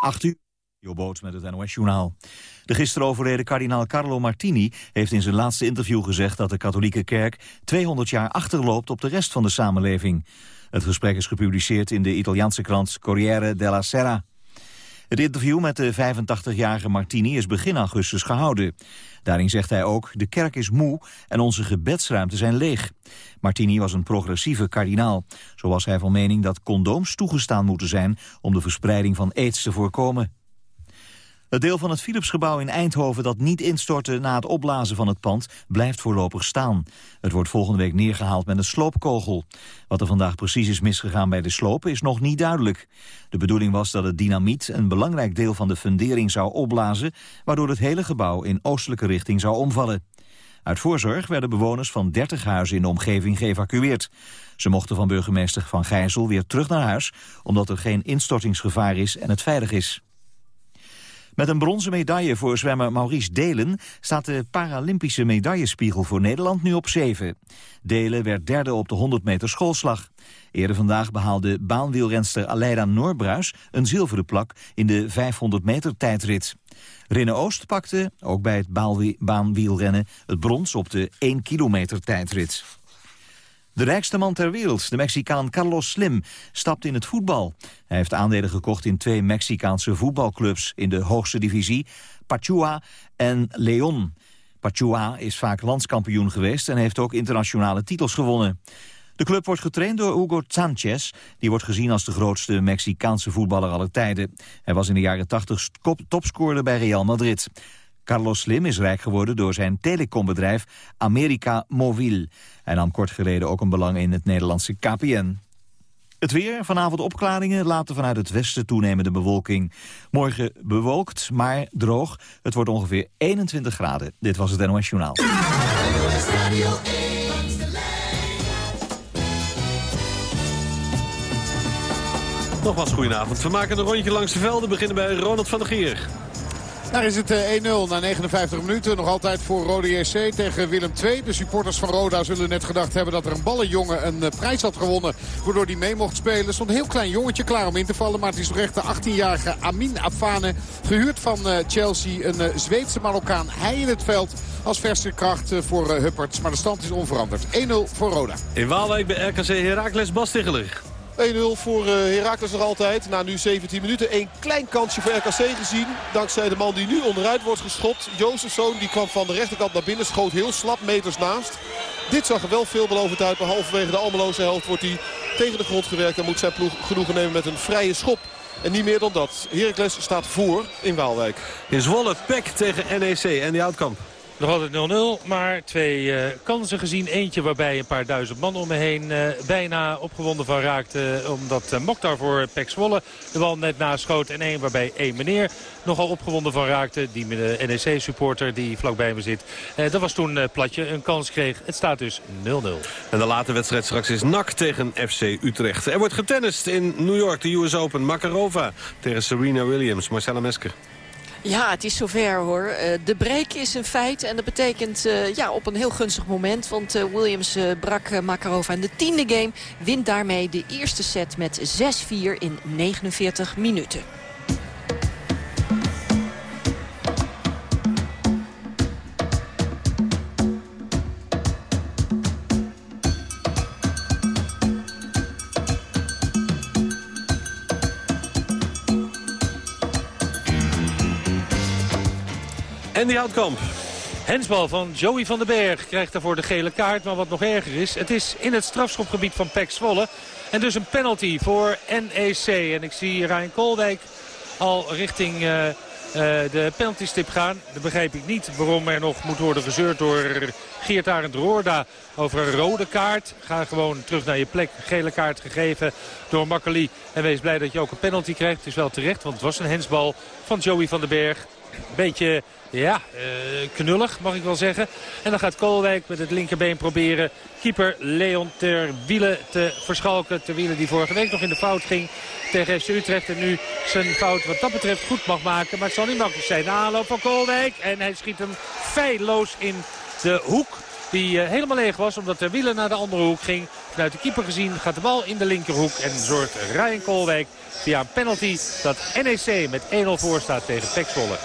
8 uur. Joboot met het NOS-journaal. De gisteren overleden kardinaal Carlo Martini heeft in zijn laatste interview gezegd dat de katholieke kerk 200 jaar achterloopt op de rest van de samenleving. Het gesprek is gepubliceerd in de Italiaanse krant Corriere della Sera. Het interview met de 85-jarige Martini is begin augustus gehouden. Daarin zegt hij ook, de kerk is moe en onze gebedsruimte zijn leeg. Martini was een progressieve kardinaal. Zo was hij van mening dat condooms toegestaan moeten zijn om de verspreiding van aids te voorkomen. Het deel van het Philipsgebouw in Eindhoven dat niet instortte na het opblazen van het pand blijft voorlopig staan. Het wordt volgende week neergehaald met een sloopkogel. Wat er vandaag precies is misgegaan bij de slopen is nog niet duidelijk. De bedoeling was dat het dynamiet een belangrijk deel van de fundering zou opblazen, waardoor het hele gebouw in oostelijke richting zou omvallen. Uit voorzorg werden bewoners van 30 huizen in de omgeving geëvacueerd. Ze mochten van burgemeester Van Gijzel weer terug naar huis... omdat er geen instortingsgevaar is en het veilig is. Met een bronzen medaille voor zwemmer Maurice Delen staat de Paralympische medaillespiegel voor Nederland nu op 7. Delen werd derde op de 100 meter schoolslag. Eerder vandaag behaalde baanwielrenster Aleida Noorbruis een zilveren plak in de 500 meter tijdrit. Rinne Oost pakte, ook bij het baanwielrennen, het brons op de 1 kilometer tijdrit. De rijkste man ter wereld, de Mexicaan Carlos Slim, stapt in het voetbal. Hij heeft aandelen gekocht in twee Mexicaanse voetbalclubs in de hoogste divisie, Pachua en Leon. Pachua is vaak landskampioen geweest en heeft ook internationale titels gewonnen. De club wordt getraind door Hugo Sanchez. Die wordt gezien als de grootste Mexicaanse voetballer aller tijden. Hij was in de jaren 80 topscorer bij Real Madrid. Carlos Slim is rijk geworden door zijn telecombedrijf America Mobil. Hij nam kort geleden ook een belang in het Nederlandse KPN. Het weer, vanavond opklaringen, later vanuit het westen toenemende bewolking. Morgen bewolkt, maar droog. Het wordt ongeveer 21 graden. Dit was het NOS Journaal. Nogmaals, goedenavond. We maken een rondje langs de velden. beginnen bij Ronald van der Geer. Daar is het 1-0 eh, na 59 minuten. Nog altijd voor Rode JC tegen Willem II. De supporters van Roda zullen net gedacht hebben dat er een ballenjongen een eh, prijs had gewonnen. Waardoor hij mee mocht spelen. Er stond een heel klein jongetje klaar om in te vallen. Maar het is toch echt de 18-jarige Amin Afane. Gehuurd van eh, Chelsea. Een Zweedse Marokkaan. Hij in het veld als verse kracht voor Hupperts. Maar de stand is onveranderd. 1-0 voor Roda. In Waalwijk bij RKC Heracles Bas 1-0 voor uh, Heracles nog altijd. Na nu 17 minuten. Een klein kansje voor RKC gezien. Dankzij de man die nu onderuit wordt geschopt. Jozefzoon die kwam van de rechterkant naar binnen. Schoot heel slap meters naast. Dit zag er wel veelbelovend uit. Maar halverwege de Almeloze helft wordt hij tegen de grond gewerkt. En moet zijn ploeg genoegen nemen met een vrije schop. En niet meer dan dat. Heracles staat voor in Waalwijk. In Zwolle, Pek tegen NEC en die Houtkamp. Nog altijd 0-0, maar twee uh, kansen gezien. Eentje waarbij een paar duizend man om me heen uh, bijna opgewonden van raakte. Omdat uh, Mokhtar voor Pek Zwolle de bal net naschoot. En één waarbij één meneer nogal opgewonden van raakte. Die NEC-supporter die vlakbij me zit. dat was toen Platje een kans kreeg. Het staat dus 0-0. En de late wedstrijd straks is NAC tegen FC Utrecht. Er wordt getennist in New York, de US Open. Makarova tegen Serena Williams. Marcella Mesker. Ja, het is zover hoor. Uh, de break is een feit en dat betekent uh, ja, op een heel gunstig moment. Want uh, Williams brak Makarova in de tiende game. Wint daarmee de eerste set met 6-4 in 49 minuten. Houtkamp. Hensbal van Joey van den Berg krijgt daarvoor de gele kaart. Maar wat nog erger is, het is in het strafschopgebied van Pek Zwolle. En dus een penalty voor NEC. En ik zie Ryan Koolwijk al richting uh, uh, de penaltystip gaan. Dan begrijp ik niet waarom er nog moet worden gezeurd door Geert Arend Roorda over een rode kaart. Ga gewoon terug naar je plek. Gele kaart gegeven door Makkeli. En wees blij dat je ook een penalty krijgt. Het is wel terecht, want het was een hensbal van Joey van den Berg. Beetje ja, uh, knullig mag ik wel zeggen. En dan gaat Koolwijk met het linkerbeen proberen keeper Leon ter wielen te verschalken. Ter wielen die vorige week nog in de fout ging tegen FC Utrecht. En nu zijn fout wat dat betreft goed mag maken. Maar het zal niet makkelijk zijn. De aanloop van Koolwijk. En hij schiet hem feilloos in de hoek Die helemaal leeg was omdat de wielen naar de andere hoek ging. Vanuit de keeper gezien gaat de bal in de linkerhoek. En zorgt Ryan Koolwijk via een penalty dat NEC met 1-0 voor staat tegen Pek Zwolle.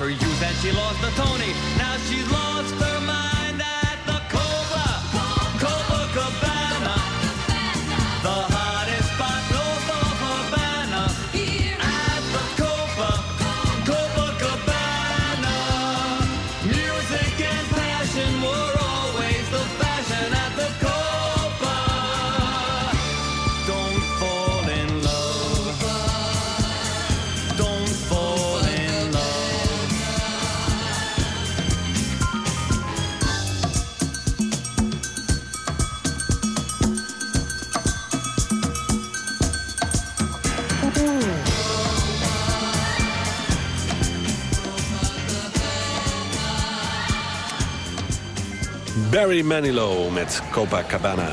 for you and she lost the Tony. Now she lost. Barry Manilow met Copacabana.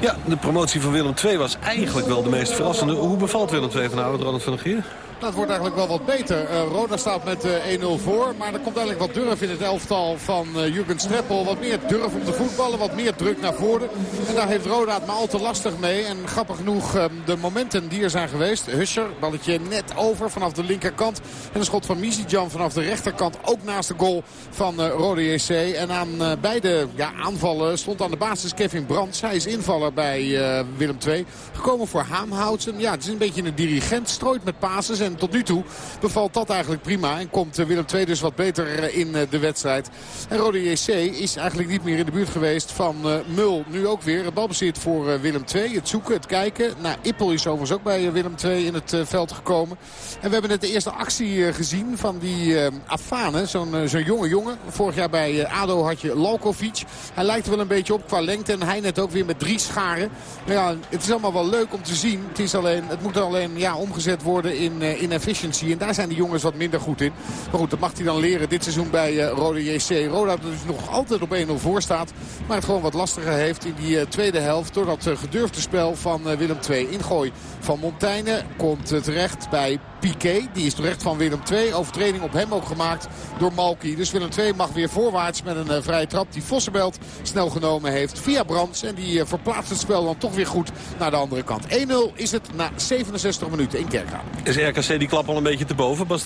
Ja, de promotie van Willem II was eigenlijk wel de meest verrassende. Hoe bevalt Willem II vanavond, Ronald van der Gier? Het wordt eigenlijk wel wat beter. Uh, Roda staat met eh, 1-0 voor. Maar er komt eigenlijk wat durf in het elftal van uh, Jurgen Streppel. Wat meer durf om te voetballen. Wat meer druk naar voren. En daar heeft Roda het maar al te lastig mee. En grappig genoeg uh, de momenten die er zijn geweest. Husser, balletje net over vanaf de linkerkant. En een schot van Mizidjan vanaf de rechterkant. Ook naast de goal van Roda JC. En aan beide ja, aanvallen stond aan de basis Kevin Brands. Hij is invaller bij eh, Willem II. Gekomen voor Haamhoutsen. Ja, het is een beetje een dirigent. Strooit met passes. En tot nu toe bevalt dat eigenlijk prima. En komt Willem II dus wat beter in de wedstrijd. En Rode JC is eigenlijk niet meer in de buurt geweest van Mul. Nu ook weer. Het balbezit voor Willem II. Het zoeken, het kijken. Nou, Ippel is overigens ook bij Willem II in het veld gekomen. En we hebben net de eerste actie gezien van die Afane. Zo'n zo'n jonge jongen. Vorig jaar bij ADO had je Lalkovic. Hij lijkt er wel een beetje op qua lengte. En hij net ook weer met drie scharen. Maar ja, het is allemaal wel leuk om te zien. Het, is alleen, het moet alleen ja, omgezet worden in, uh, in efficiency. En daar zijn de jongens wat minder goed in. Maar goed, dat mag hij dan leren dit seizoen bij uh, Rode JC. Roda dat dus nog altijd op 1-0 voor staat. Maar het gewoon wat lastiger heeft in die uh, tweede helft. Door dat gedurfde spel van Willem II. Ingooi van Montaigne komt terecht bij Piqué. Die is terecht van Willem II. Overtreding op hem ook gemaakt door Malky. Dus Willem II mag weer voorwaarts met een vrije trap. Die Vossenbelt snel genomen heeft via Brands. En die verplaatst het spel dan toch weer goed naar de andere kant. 1-0 is het na 67 minuten in Kerkrade. Is RKC die klap al een beetje te boven, Bas?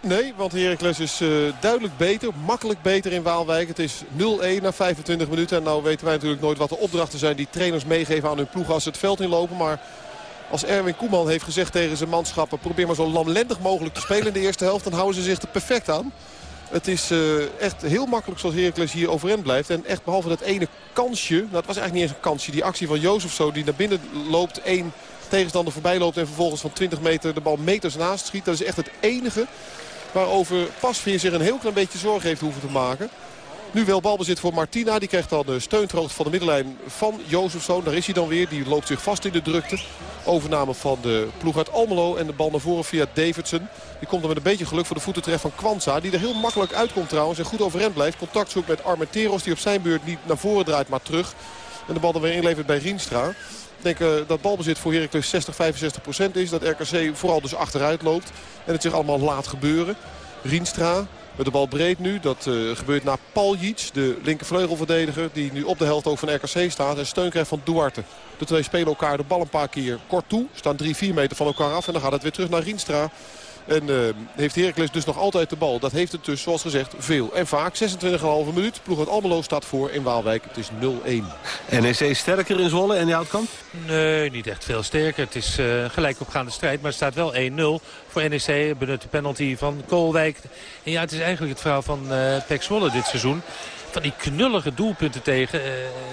Nee, want Heracles is uh, duidelijk beter, makkelijk beter in Waalwijk. Het is 0-1 na 25 minuten. En nou weten wij natuurlijk nooit wat de opdrachten zijn die trainers meegeven aan hun ploeg als ze het veld inlopen. Maar als Erwin Koeman heeft gezegd tegen zijn manschappen... probeer maar zo lamlendig mogelijk te spelen in de eerste helft... dan houden ze zich er perfect aan. Het is uh, echt heel makkelijk zoals Heracles hier overeind blijft. En echt behalve dat ene kansje, nou het was eigenlijk niet eens een kansje. Die actie van Jozef zo die naar binnen loopt, één tegenstander voorbij loopt... en vervolgens van 20 meter de bal meters naast schiet. Dat is echt het enige waarover Pasveer zich een heel klein beetje zorgen heeft hoeven te maken. Nu wel balbezit voor Martina. Die krijgt dan de steuntroogte van de middenlijn van Jozefzoon. Daar is hij dan weer. Die loopt zich vast in de drukte. Overname van de ploeg uit Almelo. En de bal naar voren via Davidson. Die komt er met een beetje geluk voor de voeten van Kwanza. Die er heel makkelijk uitkomt trouwens. En goed overeind blijft. Contact zoekt met Armenteros. Die op zijn beurt niet naar voren draait maar terug. En de bal dan weer inlevert bij Rienstra. Denk uh, dat balbezit voor Heracles 60, 65 procent is. Dat RKC vooral dus achteruit loopt. En het zich allemaal laat gebeuren. Rienstra met de bal breed nu. Dat uh, gebeurt naar Paljic, de linkervleugelverdediger. Die nu op de helft ook van RKC staat. En steun krijgt van Duarte. De twee spelen elkaar de bal een paar keer kort toe. Staan 3-4 meter van elkaar af. En dan gaat het weer terug naar Rienstra. En uh, heeft Heracles dus nog altijd de bal. Dat heeft het dus, zoals gezegd, veel. En vaak 26,5 minuut. Ploeg uit Almelo staat voor in Waalwijk. Het is 0-1. NEC sterker in Zwolle en die Houtkamp? Nee, niet echt veel sterker. Het is uh, gelijk opgaande strijd. Maar het staat wel 1-0 voor NEC. Benut de penalty van Koolwijk. En ja, het is eigenlijk het verhaal van uh, Pek Zwolle dit seizoen van die knullige doelpunten tegen. Uh,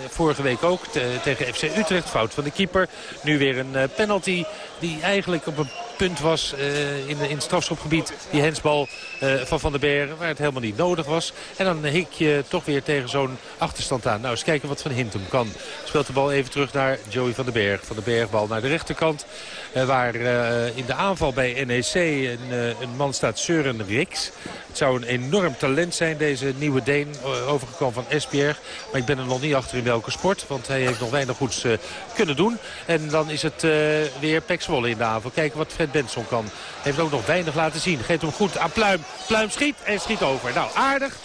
vorige week ook tegen FC Utrecht. Fout van de keeper. Nu weer een uh, penalty die eigenlijk op een punt was uh, in, in strafschopgebied. Die hensbal van Van der Bergen waar het helemaal niet nodig was. En dan hik je toch weer tegen zo'n achterstand aan. Nou, eens kijken wat Van Hintum kan. Speelt de bal even terug naar Joey van den Berg. Van den Bergbal naar de rechterkant. waar in de aanval bij NEC een, een man staat Søren Riks. Het zou een enorm talent zijn, deze nieuwe Deen, overgekomen van Esbjerg. Maar ik ben er nog niet achter in welke sport, want hij heeft nog weinig goeds kunnen doen. En dan is het weer Pek Zwolle in de avond. Kijken wat Fred Benson kan. Heeft ook nog weinig laten zien. Geeft hem goed aan Pluim. Pluim schiet en schiet over. Nou, aardig.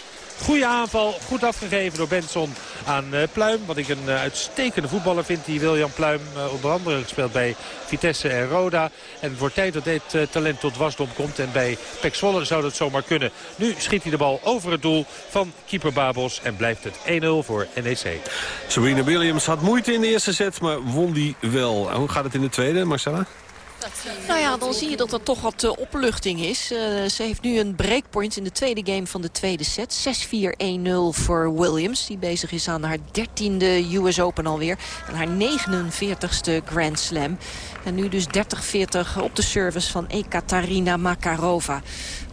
Goede aanval, goed afgegeven door Benson aan uh, Pluim. Wat ik een uh, uitstekende voetballer vind, die William Pluim. Uh, onder andere gespeeld bij Vitesse en Roda. En het wordt tijd dat dit talent tot wasdom komt. En bij Pek Zwolle zou dat zomaar kunnen. Nu schiet hij de bal over het doel van keeper Babos. En blijft het 1-0 voor NEC. Serena Williams had moeite in de eerste set, maar won die wel. Hoe gaat het in de tweede, Marcella? Nou ja, dan zie je dat er toch wat uh, opluchting is. Uh, ze heeft nu een breakpoint in de tweede game van de tweede set. 6-4-1-0 voor Williams, die bezig is aan haar dertiende US Open alweer. En haar 49ste Grand Slam. En nu dus 30-40 op de service van Ekaterina Makarova.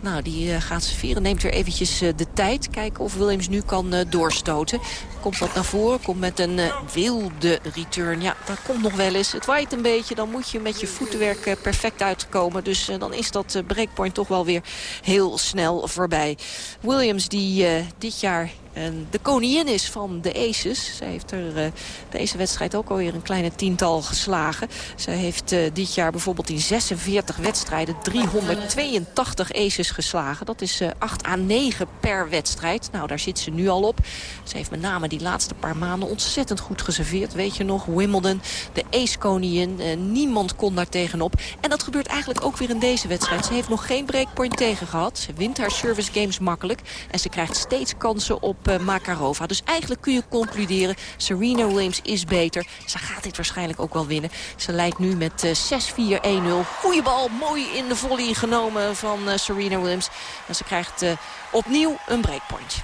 Nou, die uh, gaat serveren. Neemt weer eventjes uh, de tijd. Kijken of Williams nu kan uh, doorstoten. Komt wat naar voren. Komt met een wilde return. Ja, dat komt nog wel eens. Het waait een beetje. Dan moet je met je voetenwerk perfect uitkomen. Dus dan is dat breakpoint toch wel weer heel snel voorbij. Williams die dit jaar en de koningin is van de aces. Zij heeft er uh, deze wedstrijd ook alweer een kleine tiental geslagen. Zij heeft uh, dit jaar bijvoorbeeld in 46 wedstrijden 382 aces geslagen. Dat is uh, 8 à 9 per wedstrijd. Nou, daar zit ze nu al op. Ze heeft met name die laatste paar maanden ontzettend goed geserveerd. Weet je nog, Wimbledon, de ace-koningin. Uh, niemand kon daar tegenop. En dat gebeurt eigenlijk ook weer in deze wedstrijd. Ze heeft nog geen breakpoint tegen gehad. Ze wint haar service games makkelijk. En ze krijgt steeds kansen op uh, Makarova. Dus eigenlijk kun je concluderen, Serena Williams is beter. Ze gaat dit waarschijnlijk ook wel winnen. Ze leidt nu met uh, 6-4-1-0. Goeie bal, mooi in de volley genomen van uh, Serena Williams. En ze krijgt opnieuw een breakpoint.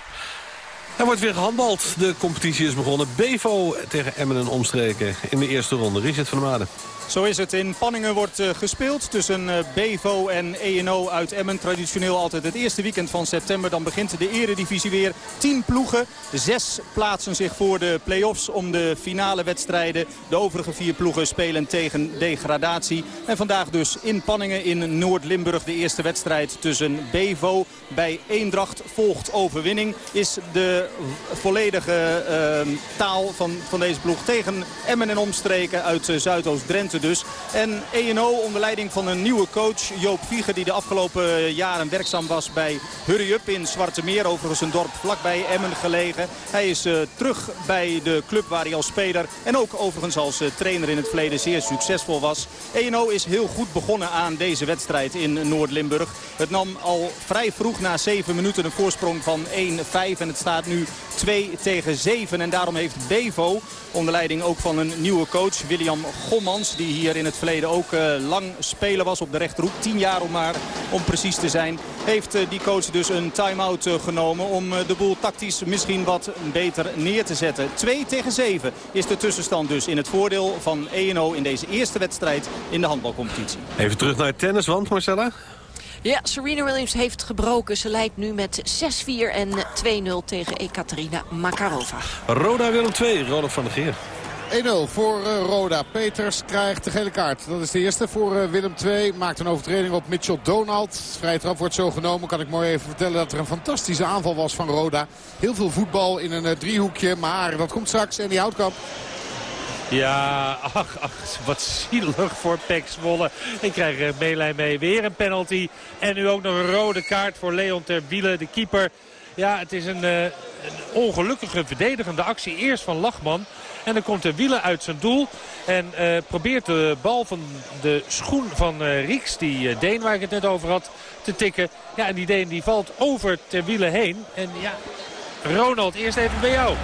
Er wordt weer gehandbald. De competitie is begonnen. Bevo tegen Emmen en omstreken in de eerste ronde. Richard van der Maden. Zo is het. In Panningen wordt uh, gespeeld tussen uh, Bevo en ENO uit Emmen. Traditioneel altijd het eerste weekend van september. Dan begint de eredivisie weer. Tien ploegen. Zes plaatsen zich voor de play-offs om de finale wedstrijden. De overige vier ploegen spelen tegen degradatie. En vandaag dus in Panningen in Noord-Limburg de eerste wedstrijd tussen Bevo. Bij Eendracht volgt overwinning. Is de volledige uh, taal van, van deze ploeg tegen Emmen en omstreken uit Zuidoost-Drenthe dus. En ENO onder leiding van een nieuwe coach, Joop Vieger... die de afgelopen jaren werkzaam was bij Hurry Up in Zwarte Meer. Overigens een dorp vlakbij Emmen gelegen. Hij is uh, terug bij de club waar hij als speler... en ook overigens als uh, trainer in het verleden zeer succesvol was. ENO is heel goed begonnen aan deze wedstrijd in Noord-Limburg. Het nam al vrij vroeg na 7 minuten een voorsprong van 1-5. En het staat nu 2 tegen 7. En daarom heeft Bevo, onder leiding ook van een nieuwe coach, William Gommans... die hier in het verleden ook uh, lang speler was op de rechterhoek. 10 jaar om maar om precies te zijn. Heeft uh, die coach dus een time-out uh, genomen om de boel tactisch misschien wat beter neer te zetten. 2 tegen 7 is de tussenstand dus in het voordeel van ENO in deze eerste wedstrijd in de handbalcompetitie. Even terug naar tennis, want Marcella? Ja, Serena Williams heeft gebroken. Ze leidt nu met 6-4 en 2-0 tegen Ekaterina Makarova. Roda Willem 2, Ronald van der Geer. 1-0 voor uh, Roda. Peters krijgt de gele kaart. Dat is de eerste voor uh, Willem II. Maakt een overtreding op Mitchell Donald. Vrije trap wordt zo genomen. Kan ik mooi even vertellen dat er een fantastische aanval was van Roda. Heel veel voetbal in een uh, driehoekje. Maar dat komt straks. En die houtkamp. Ja, ach, ach, wat zielig voor Pek Zwolle. Ik krijg er meelijn mee. Weer een penalty. En nu ook nog een rode kaart voor Leon Terwiele, de keeper. Ja, het is een, uh, een ongelukkige verdedigende actie. Eerst van Lachman. En dan komt de wielen uit zijn doel. En uh, probeert de bal van de schoen van uh, Rieks, die Deen waar ik het net over had, te tikken. Ja, en die Deen die valt over ter wielen heen. En ja, Ronald, eerst even bij jou.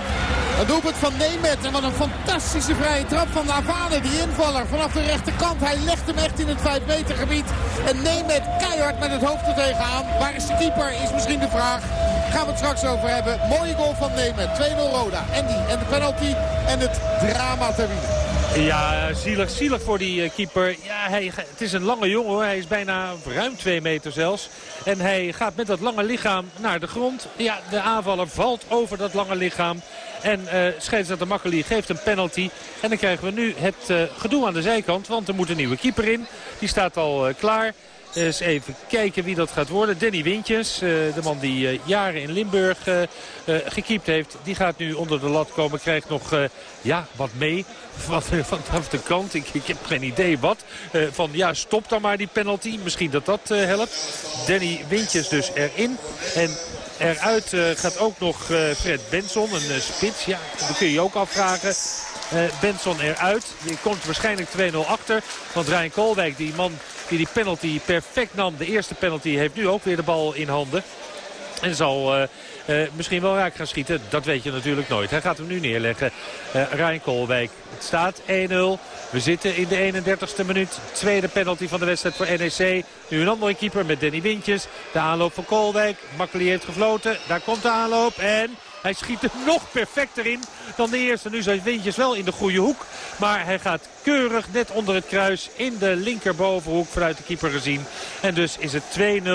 Een doelpunt van Nemet. En wat een fantastische vrije trap van Lavane. Die invaller vanaf de rechterkant. Hij legt hem echt in het 5 meter gebied. En Nemet keihard met het hoofd er tegenaan. Waar is de keeper is misschien de vraag. Gaan we het straks over hebben. Mooie goal van Nemet. 2-0 Roda. En die. En de penalty. En het drama ter wielen. Ja, zielig, zielig voor die keeper. Ja, hij, het is een lange jongen hoor. Hij is bijna ruim 2 meter zelfs. En hij gaat met dat lange lichaam naar de grond. Ja, de aanvaller valt over dat lange lichaam. En uh, scheidsrechter Makkeli geeft een penalty. En dan krijgen we nu het gedoe aan de zijkant. Want er moet een nieuwe keeper in. Die staat al klaar. Eens even kijken wie dat gaat worden. Danny Wintjes, de man die jaren in Limburg gekiept heeft. Die gaat nu onder de lat komen. Krijgt nog ja, wat mee van, vanaf de kant. Ik, heb geen idee wat. van ja, stop dan maar die penalty. Misschien dat dat helpt. Danny Wintjes dus erin. En Eruit gaat ook nog Fred Benson, een spits. Ja, dat kun je ook afvragen. Benson eruit. Die komt waarschijnlijk 2-0 achter. Want Rijn Koolwijk, die man die die penalty perfect nam. De eerste penalty heeft nu ook weer de bal in handen. En zal uh, misschien wel raak gaan schieten. Dat weet je natuurlijk nooit. Hij gaat hem nu neerleggen. Rijn Koolwijk. Het staat 1-0. We zitten in de 31ste minuut. Tweede penalty van de wedstrijd voor NEC. Nu een andere keeper met Danny Wintjes. De aanloop van Koolwijk. Makkeli heeft gefloten. Daar komt de aanloop. En hij schiet er nog perfecter in dan de eerste. Nu zijn Wintjes wel in de goede hoek. Maar hij gaat keurig net onder het kruis in de linkerbovenhoek vanuit de keeper gezien. En dus is het 2-0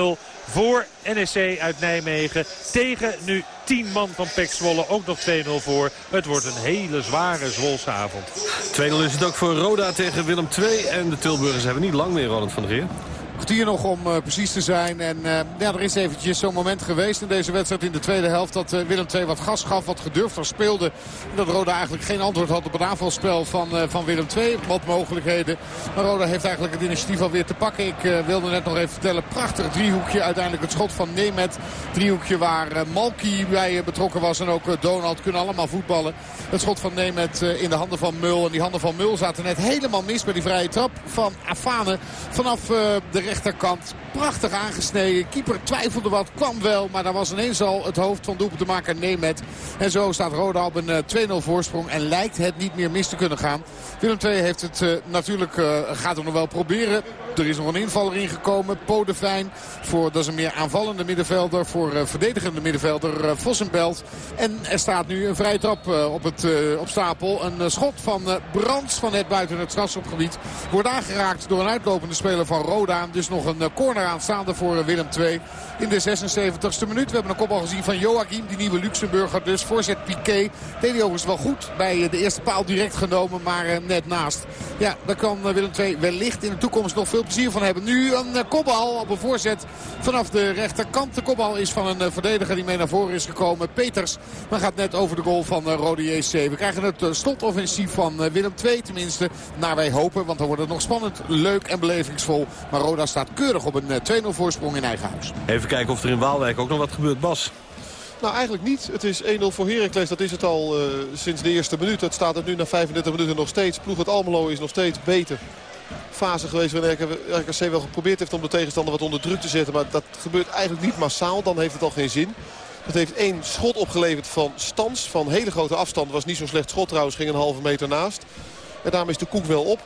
voor NEC uit Nijmegen. Tegen nu 10 man van Pek Zwolle. Ook nog 2-0 voor. Het wordt een hele zware Zwolse avond. 2-0 is het ook voor Roda tegen Willem II. En de Tilburgers hebben niet lang meer, Ronald van der Geer kwartier nog om uh, precies te zijn. En uh, ja, er is eventjes zo'n moment geweest in deze wedstrijd in de tweede helft... dat uh, Willem II wat gas gaf, wat gedurfd speelde. En dat Roda eigenlijk geen antwoord had op het aanvalspel van, van Willem II. Wat mogelijkheden. Maar Roda heeft eigenlijk het initiatief alweer te pakken. Ik wilde net nog even vertellen, prachtig driehoekje. Uiteindelijk het schot van Nemet. Driehoekje waar Malki bij betrokken was en ook Donald kunnen allemaal voetballen. Het schot van Nemet in de handen van Mul. En die handen van Mul zaten net helemaal mis bij die vrije trap van Afane. Vanaf de rechterkant. Prachtig aangesneden. Keeper twijfelde wat, kwam wel. Maar daar was ineens al het hoofd van doelpunt te maken Nemet. En zo staat Roda op een 2-0 voorsprong. En lijkt het niet meer mis te kunnen gaan. Willem II heeft het natuurlijk, gaat het nog wel proberen. Er is nog een invaller ingekomen. Podefijn. Voor, dat is een meer aanvallende middenvelder. Voor verdedigende middenvelder Vossenbelt. En er staat nu een vrije trap op, het, op stapel. Een schot van Brands van net buiten het strafschopgebied. Wordt aangeraakt door een uitlopende speler van Roda. Dus nog een corner aanstaande voor Willem II. In de 76e minuut. We hebben een kopbal gezien van Joachim. Die nieuwe Luxemburger dus. Voorzet Piqué. Deed hij overigens wel goed. Bij de eerste paal direct genomen. Maar net naast. Ja, daar kan Willem II wellicht in de toekomst nog veel plezier van hebben. Nu een kopbal op een voorzet vanaf de rechterkant. De kopbal is van een verdediger die mee naar voren is gekomen. Peters, maar gaat net over de goal van Rode JC. We krijgen het slotoffensief van Willem II tenminste. Naar wij hopen, want dan wordt het nog spannend, leuk en belevingsvol. Maar Roda staat keurig op een 2-0 voorsprong in eigen huis. Even kijken of er in Waalwijk ook nog wat gebeurt. Bas. Nou, eigenlijk niet. Het is 1-0 voor Heracles. Dat is het al uh, sinds de eerste minuut. Het staat er nu na 35 minuten nog steeds. Ploeg het Almelo is nog steeds beter fase geweest waarin RKC wel geprobeerd heeft om de tegenstander wat onder druk te zetten. Maar dat gebeurt eigenlijk niet massaal. Dan heeft het al geen zin. Het heeft één schot opgeleverd van Stans. Van hele grote afstand. Was niet zo'n slecht schot trouwens. Ging een halve meter naast. En daarom is de koek wel op.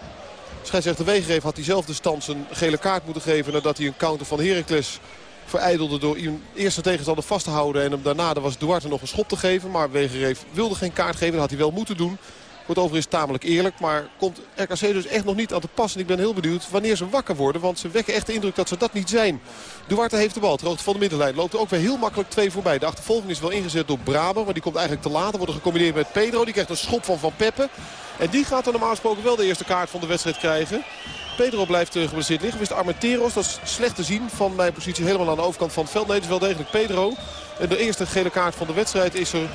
Scheidsrechter Wegereef had diezelfde Stans een gele kaart moeten geven. Nadat hij een counter van Heracles verijdelde door een eerste tegenstander vast te houden. En hem daarna was Duarte nog een schot te geven. Maar Wegereef wilde geen kaart geven. Dat had hij wel moeten doen. Wordt overigens tamelijk eerlijk. Maar komt RKC dus echt nog niet aan te passen. Ik ben heel benieuwd wanneer ze wakker worden. Want ze wekken echt de indruk dat ze dat niet zijn. Duarte heeft de bal. Het van de middenlijn. Loopt er ook weer heel makkelijk twee voorbij. De achtervolging is wel ingezet door Braber. Maar die komt eigenlijk te laat. Wordt er gecombineerd met Pedro. Die krijgt een schop van Van Peppe. En die gaat dan normaal gesproken wel de eerste kaart van de wedstrijd krijgen. Pedro blijft geblesseerd liggen. Is Armenteros. Dat is slecht te zien van mijn positie helemaal aan de overkant van het veld. Nee, het is wel degelijk Pedro. En de eerste gele kaart van de wedstrijd is er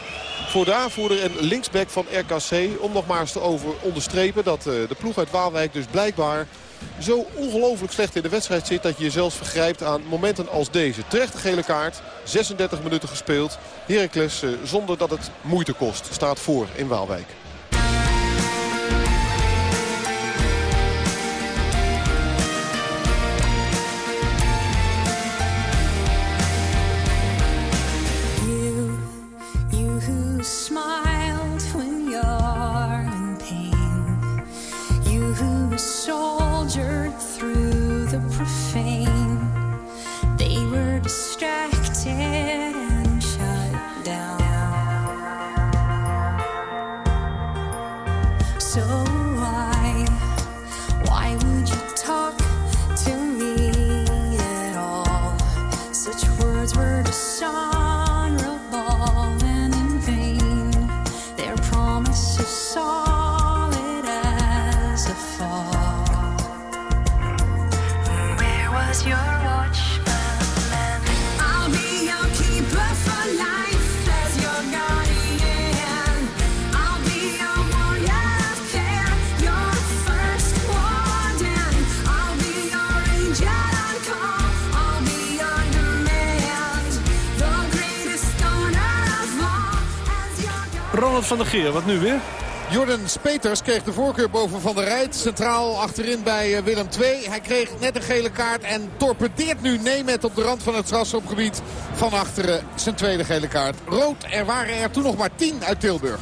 voor de en linksback van RKC. Om nog maar eens te over onderstrepen dat eh, de ploeg uit Waalwijk dus blijkbaar zo ongelooflijk slecht in de wedstrijd zit... dat je je zelfs vergrijpt aan momenten als deze. Terecht de gele kaart, 36 minuten gespeeld. Heracles eh, zonder dat het moeite kost, staat voor in Waalwijk. Van de Geer. Wat nu weer? Jordan Speters kreeg de voorkeur boven Van der Rijt. Centraal achterin bij eh, Willem II. Hij kreeg net een gele kaart en torpedeert nu Nemet op de rand van het strafschopgebied. Van achteren zijn tweede gele kaart. Rood, er waren er toen nog maar tien uit Tilburg.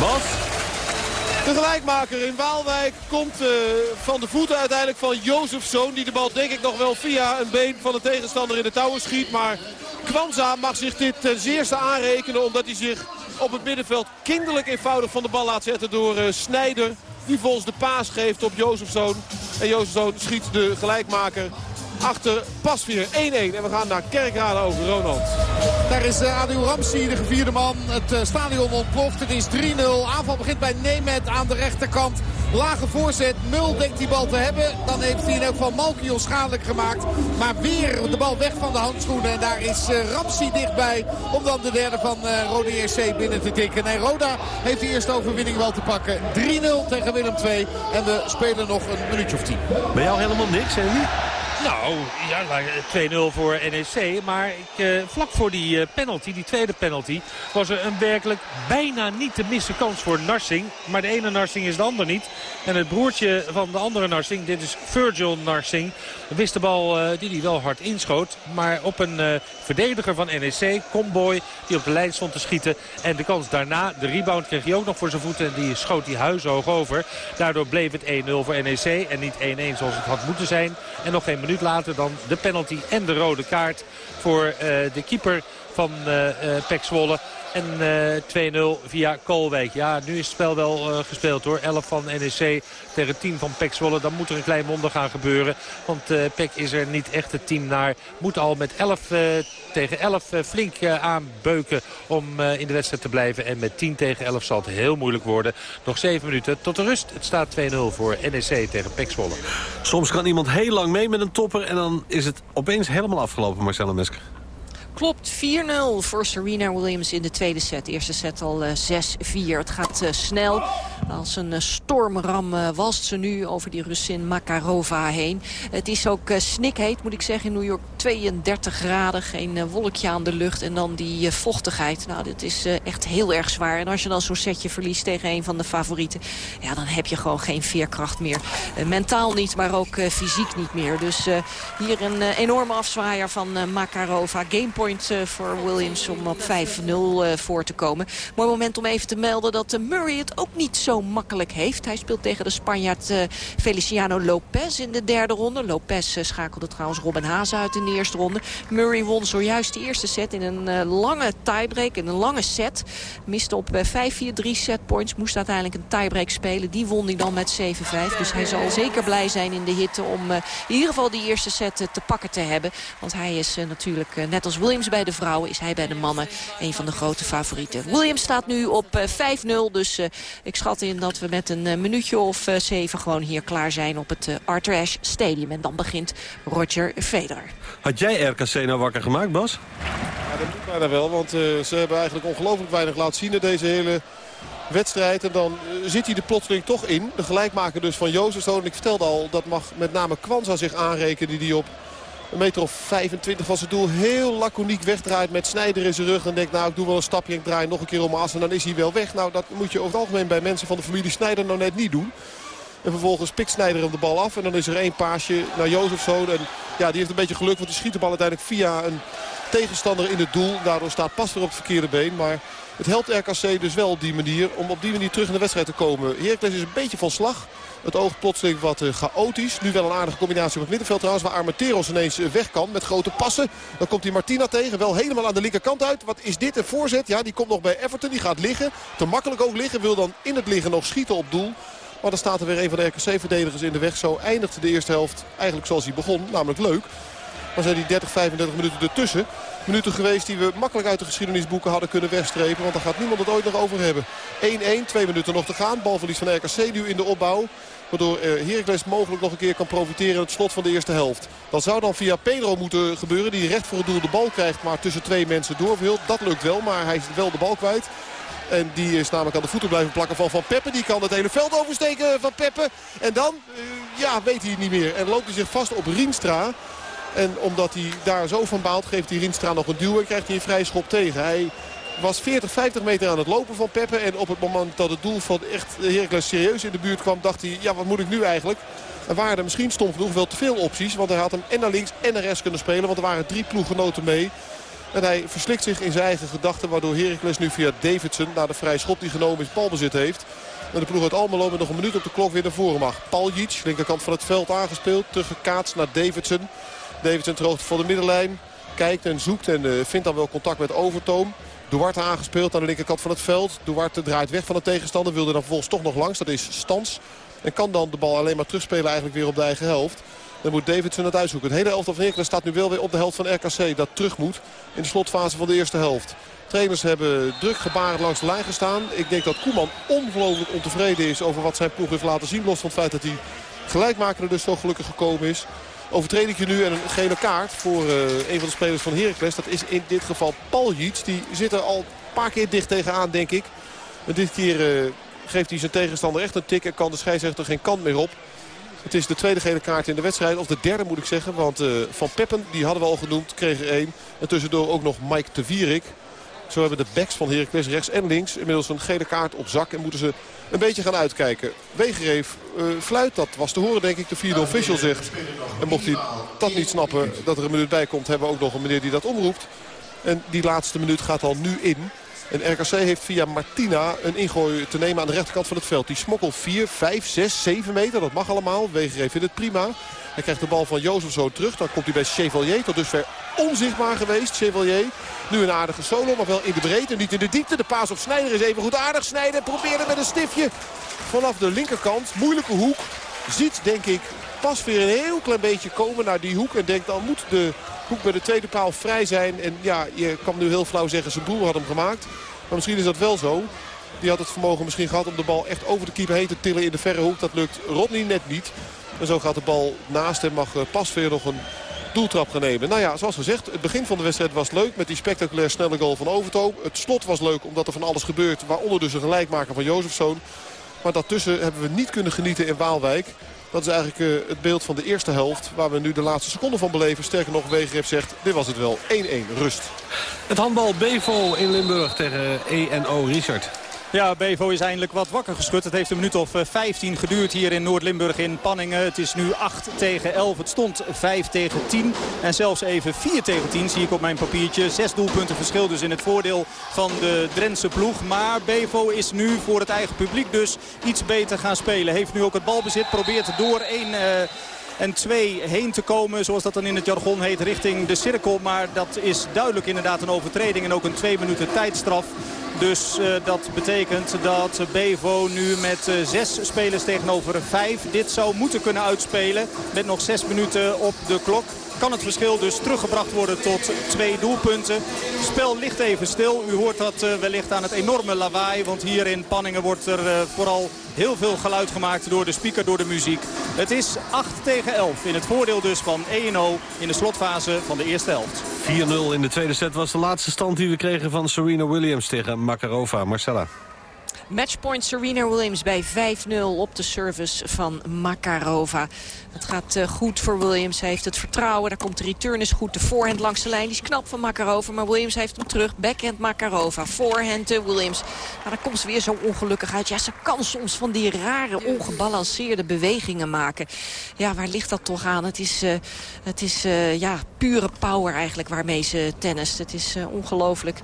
Bas? De gelijkmaker in Waalwijk komt uh, van de voeten uiteindelijk van Jozefzoon. Die de bal denk ik nog wel via een been van de tegenstander in de touwen schiet. Maar Kwanza mag zich dit ten zeerste aanrekenen. Omdat hij zich op het middenveld kinderlijk eenvoudig van de bal laat zetten door uh, Snijder. Die volgens de paas geeft op Jozefzoon. En Jozefzoon schiet de gelijkmaker achter Pasveer 1-1. En we gaan naar Kerkrade over Ronald. Daar is uh, Adil Ramsi, de gevierde man. Het uh, stadion ontploft. Het is 3-0. Aanval begint bij Nemet aan de rechterkant. Lage voorzet. Mul denkt die bal te hebben. Dan heeft hij in elk geval Malkiel schadelijk gemaakt. Maar weer de bal weg van de handschoenen. En daar is uh, Ramsi dichtbij. Om dan de derde van uh, Rode ERC binnen te tikken. En Roda heeft de eerste overwinning wel te pakken. 3-0 tegen Willem II. En we spelen nog een minuutje of tien. Bij jou helemaal niks, Andy? Nou, ja, 2-0 voor NEC. Maar ik, uh, vlak voor die uh, penalty, die tweede penalty... was er een werkelijk bijna niet te missen kans voor Narsing. Maar de ene Narsing is de ander niet. En het broertje van de andere Narsing, dit is Virgil Narsing... wist de bal uh, die hij wel hard inschoot. Maar op een verdediger van NEC, Comboy, die op de lijn stond te schieten. En de kans daarna, de rebound kreeg hij ook nog voor zijn voeten. En die schoot hij huishoog over. Daardoor bleef het 1-0 voor NEC. En niet 1-1 zoals het had moeten zijn. En nog geen minuut later dan de penalty en de rode kaart voor uh, de keeper van uh, Pek. En uh, 2-0 via Koolwijk. Ja, nu is het spel wel uh, gespeeld hoor. 11 van NEC tegen 10 van Pek Zwolle. Dan moet er een klein wonder gaan gebeuren. Want uh, Pek is er niet echt het team naar. Moet al met 11 tegen 11 flink aanbeuken om in de wedstrijd te blijven. En met 10 tegen 11 zal het heel moeilijk worden. Nog 7 minuten tot de rust. Het staat 2-0 voor NEC tegen Pek Zwolle. Soms kan iemand heel lang mee met een topper. En dan is het opeens helemaal afgelopen, Marcelo Mesker. Klopt, 4-0 voor Serena Williams in de tweede set. Eerste set al uh, 6-4. Het gaat uh, snel. Als een uh, stormram walst ze nu over die Russin Makarova heen. Het is ook snikheet, moet ik zeggen, in New York. 32 graden, geen wolkje aan de lucht. En dan die vochtigheid. Nou, dit is echt heel erg zwaar. En als je dan zo'n setje verliest tegen een van de favorieten... ja, dan heb je gewoon geen veerkracht meer. mentaal niet, maar ook fysiek niet meer. Dus hier een enorme afzwaaier van Makarova. Gamepoint voor Williams om op 5-0 voor te komen. Mooi moment om even te melden dat Murray het ook niet zo makkelijk heeft. Hij speelt tegen de Spanjaard Feliciano Lopez in de derde ronde. Lopez schakelde trouwens Robin Haas uit in de eerste ronde. Murray won zojuist de eerste set in een lange tiebreak, in een lange set. Miste op 5-4, 3 setpoints. Moest uiteindelijk een tiebreak spelen. Die won hij dan met 7-5. Dus hij zal zeker blij zijn in de hitte om in ieder geval die eerste set te pakken te hebben. Want hij is natuurlijk net als Williams bij de vrouwen is hij bij de mannen een van de grote favorieten. Williams staat nu op 5-0. Dus ik schat in dat we met een uh, minuutje of uh, zeven gewoon hier klaar zijn op het Arthur Ashe Stadium. En dan begint Roger Federer. Had jij RKC nou wakker gemaakt, Bas? Ja, dat moet bijna wel. Want ze hebben eigenlijk ongelooflijk weinig laten zien in deze hele wedstrijd. En dan zit hij er plotseling toch in. De gelijkmaker dus van Jozefstoon. En ik vertelde al, dat mag met name Kwanza zich aanrekenen die die op een meter of 25 van zijn doel heel laconiek wegdraait met Snijder in zijn rug. En denkt nou ik doe wel een stapje ik draai nog een keer om as en dan is hij wel weg. Nou dat moet je over het algemeen bij mensen van de familie Snijder nou net niet doen. En vervolgens pikt Snijder hem de bal af. En dan is er één paasje naar Jozefzoon. En ja, die heeft een beetje geluk. Want die schiet de bal uiteindelijk via een tegenstander in het doel. Daardoor staat Pas weer op het verkeerde been. Maar het helpt RKC dus wel op die manier. Om op die manier terug in de wedstrijd te komen. Heracles is een beetje van slag. Het oog plotseling wat uh, chaotisch. Nu wel een aardige combinatie op het middenveld trouwens. Waar Armenteros ineens weg kan met grote passen. Dan komt hij Martina tegen. Wel helemaal aan de linkerkant uit. Wat is dit? Een voorzet? Ja, die komt nog bij Everton. Die gaat liggen. Te makkelijk ook liggen. Wil dan in het liggen nog schieten op doel. Maar dan staat er weer een van de RKC-verdedigers in de weg. Zo eindigt de eerste helft eigenlijk zoals hij begon. Namelijk leuk. Dan zijn die 30, 35 minuten ertussen. Minuten geweest die we makkelijk uit de geschiedenisboeken hadden kunnen wegstrepen. Want daar gaat niemand het ooit nog over hebben. 1-1, twee minuten nog te gaan. Balverlies van RKC nu in de opbouw. Waardoor Heracles mogelijk nog een keer kan profiteren in het slot van de eerste helft. Dat zou dan via Pedro moeten gebeuren. Die recht voor het doel de bal krijgt. Maar tussen twee mensen doorvult. Dat lukt wel. Maar hij is wel de bal kwijt. En die is namelijk aan de voeten blijven plakken van Van Peppe. Die kan het hele veld oversteken van Peppe. En dan, uh, ja, weet hij het niet meer. En loopt hij zich vast op Rienstra. En omdat hij daar zo van baalt, geeft hij Rienstra nog een duw en krijgt hij een vrije schop tegen. Hij was 40, 50 meter aan het lopen van Peppe. En op het moment dat het doel van echt Heracles serieus in de buurt kwam, dacht hij, ja wat moet ik nu eigenlijk? Er waren er misschien stom genoeg wel te veel opties. Want hij had hem en naar links en naar rechts kunnen spelen. Want er waren drie ploeggenoten mee. En hij verslikt zich in zijn eigen gedachten. Waardoor Heracles nu via Davidson, na de vrije schop die genomen is, balbezit heeft. En de ploeg uit Almelo met nog een minuut op de klok weer naar voren mag. Paljic, linkerkant van het veld aangespeeld. Teruggekaatst naar Davidson. Davidson hoogte van de middenlijn. Kijkt en zoekt en uh, vindt dan wel contact met Overtoom. Duarte aangespeeld aan de linkerkant van het veld. Duarte draait weg van de tegenstander. Wilde dan vervolgens toch nog langs. Dat is Stans. En kan dan de bal alleen maar terugspelen eigenlijk weer op de eigen helft. Dan moet Davidson het uitzoeken. Het hele elftal van Heracles staat nu wel weer op de helft van RKC. Dat terug moet in de slotfase van de eerste helft. Trainers hebben druk gebaren langs de lijn gestaan. Ik denk dat Koeman ongelooflijk ontevreden is over wat zijn ploeg heeft laten zien. Los van het feit dat hij gelijkmakende dus zo gelukkig gekomen is. Overtreding je nu en een gele kaart voor uh, een van de spelers van Heracles. Dat is in dit geval Paljic. Die zit er al een paar keer dicht tegenaan denk ik. En dit keer uh, geeft hij zijn tegenstander echt een tik en kan de scheidsrechter geen kant meer op. Het is de tweede gele kaart in de wedstrijd. Of de derde moet ik zeggen. Want uh, Van Peppen, die hadden we al genoemd, kreeg er één. En tussendoor ook nog Mike de Vierik. Zo hebben de backs van Heracles rechts en links inmiddels een gele kaart op zak. En moeten ze een beetje gaan uitkijken. Wegereef uh, fluit, dat was te horen denk ik. De vierde official zegt. En mocht hij dat niet snappen dat er een minuut bij komt... hebben we ook nog een meneer die dat omroept. En die laatste minuut gaat al nu in. En RKC heeft via Martina een ingooi te nemen aan de rechterkant van het veld. Die smokkelt 4, 5, 6, 7 meter. Dat mag allemaal. Wegereef vindt het prima. Hij krijgt de bal van Jozef zo terug. Dan komt hij bij Chevalier. Tot dusver onzichtbaar geweest. Chevalier. Nu een aardige solo, maar wel in de breedte. Niet in de diepte. De paas op Snijder is even goed aardig. Snijder probeerde met een stiftje vanaf de linkerkant. Moeilijke hoek. Ziet denk ik pas weer een heel klein beetje komen naar die hoek. En denkt dan moet de hoek bij de tweede paal vrij zijn. En ja, je kan nu heel flauw zeggen zijn broer had hem gemaakt. Maar misschien is dat wel zo. Die had het vermogen misschien gehad om de bal echt over de keeper heen te tillen in de verre hoek. Dat lukt Rodney net niet. En zo gaat de bal naast en mag pas weer nog een doeltrap gaan nemen. Nou ja, zoals gezegd, het begin van de wedstrijd was leuk met die spectaculair snelle goal van Overtoom. Het slot was leuk omdat er van alles gebeurt, waaronder dus een gelijkmaker van Jozefzoon. Maar daartussen hebben we niet kunnen genieten in Waalwijk. Dat is eigenlijk uh, het beeld van de eerste helft. Waar we nu de laatste seconde van beleven. Sterker nog, Wegereep zegt, dit was het wel. 1-1, rust. Het handbal Bevo in Limburg tegen ENO Richard. Ja, Bevo is eindelijk wat wakker geschud. Het heeft een minuut of 15 geduurd hier in Noord-Limburg in Panningen. Het is nu 8 tegen 11. Het stond 5 tegen 10. En zelfs even 4 tegen 10 zie ik op mijn papiertje. Zes doelpunten verschil dus in het voordeel van de Drentse ploeg. Maar Bevo is nu voor het eigen publiek dus iets beter gaan spelen. Heeft nu ook het balbezit. Probeert door één... Uh, en twee heen te komen, zoals dat dan in het jargon heet, richting de cirkel. Maar dat is duidelijk inderdaad een overtreding en ook een twee minuten tijdstraf. Dus uh, dat betekent dat Bevo nu met uh, zes spelers tegenover vijf dit zou moeten kunnen uitspelen. Met nog zes minuten op de klok kan het verschil dus teruggebracht worden tot twee doelpunten. Het spel ligt even stil. U hoort dat uh, wellicht aan het enorme lawaai. Want hier in Panningen wordt er vooral heel veel geluid gemaakt door de speaker, door de muziek. Het is 8 tegen 11 in het voordeel dus van 1-0 in de slotfase van de eerste helft. 4-0 in de tweede set was de laatste stand die we kregen van Serena Williams tegen Makarova. Marcella. Matchpoint Serena Williams bij 5-0 op de service van Makarova. Het gaat uh, goed voor Williams. Hij heeft het vertrouwen. Daar komt de return is goed. De voorhand langs de lijn. Die is knap van Makarova. Maar Williams heeft hem terug. Backhand Makarova. Voorhand uh, Williams. Maar dan komt ze weer zo ongelukkig uit. Ja, ze kan soms van die rare, ongebalanceerde bewegingen maken. Ja, waar ligt dat toch aan? Het is, uh, het is ja, pure power eigenlijk waarmee ze tennist. Het is ongelooflijk.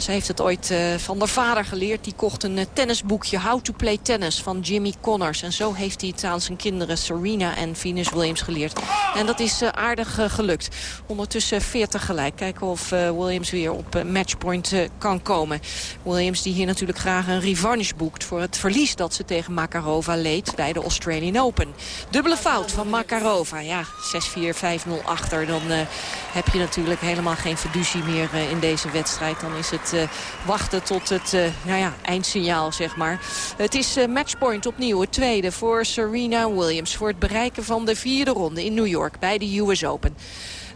ze heeft het ooit van haar vader geleerd. Die kocht een tennisboekje How to Play Tennis van Jimmy Connors. En zo heeft hij het aan zijn kinderen Serena en Venus Williams geleerd. En dat is uh, aardig uh, gelukt. Ondertussen 40 gelijk. Kijken of uh, Williams weer op matchpoint kan komen. Williams die hier natuurlijk graag een revanche boekt... voor het verlies dat ze tegen Makarova leed bij de Australian Open. Dubbele fout van Makarova. Ja, 6-4, 5-0 achter. Dan heb je natuurlijk helemaal geen fiducie meer in deze wedstrijd. Dan is het wachten tot het nou ja, eindsignaal, zeg maar. Het is matchpoint opnieuw. Het tweede voor Serena Williams. Voor het bereiken van de vierde ronde in New York bij de US Open.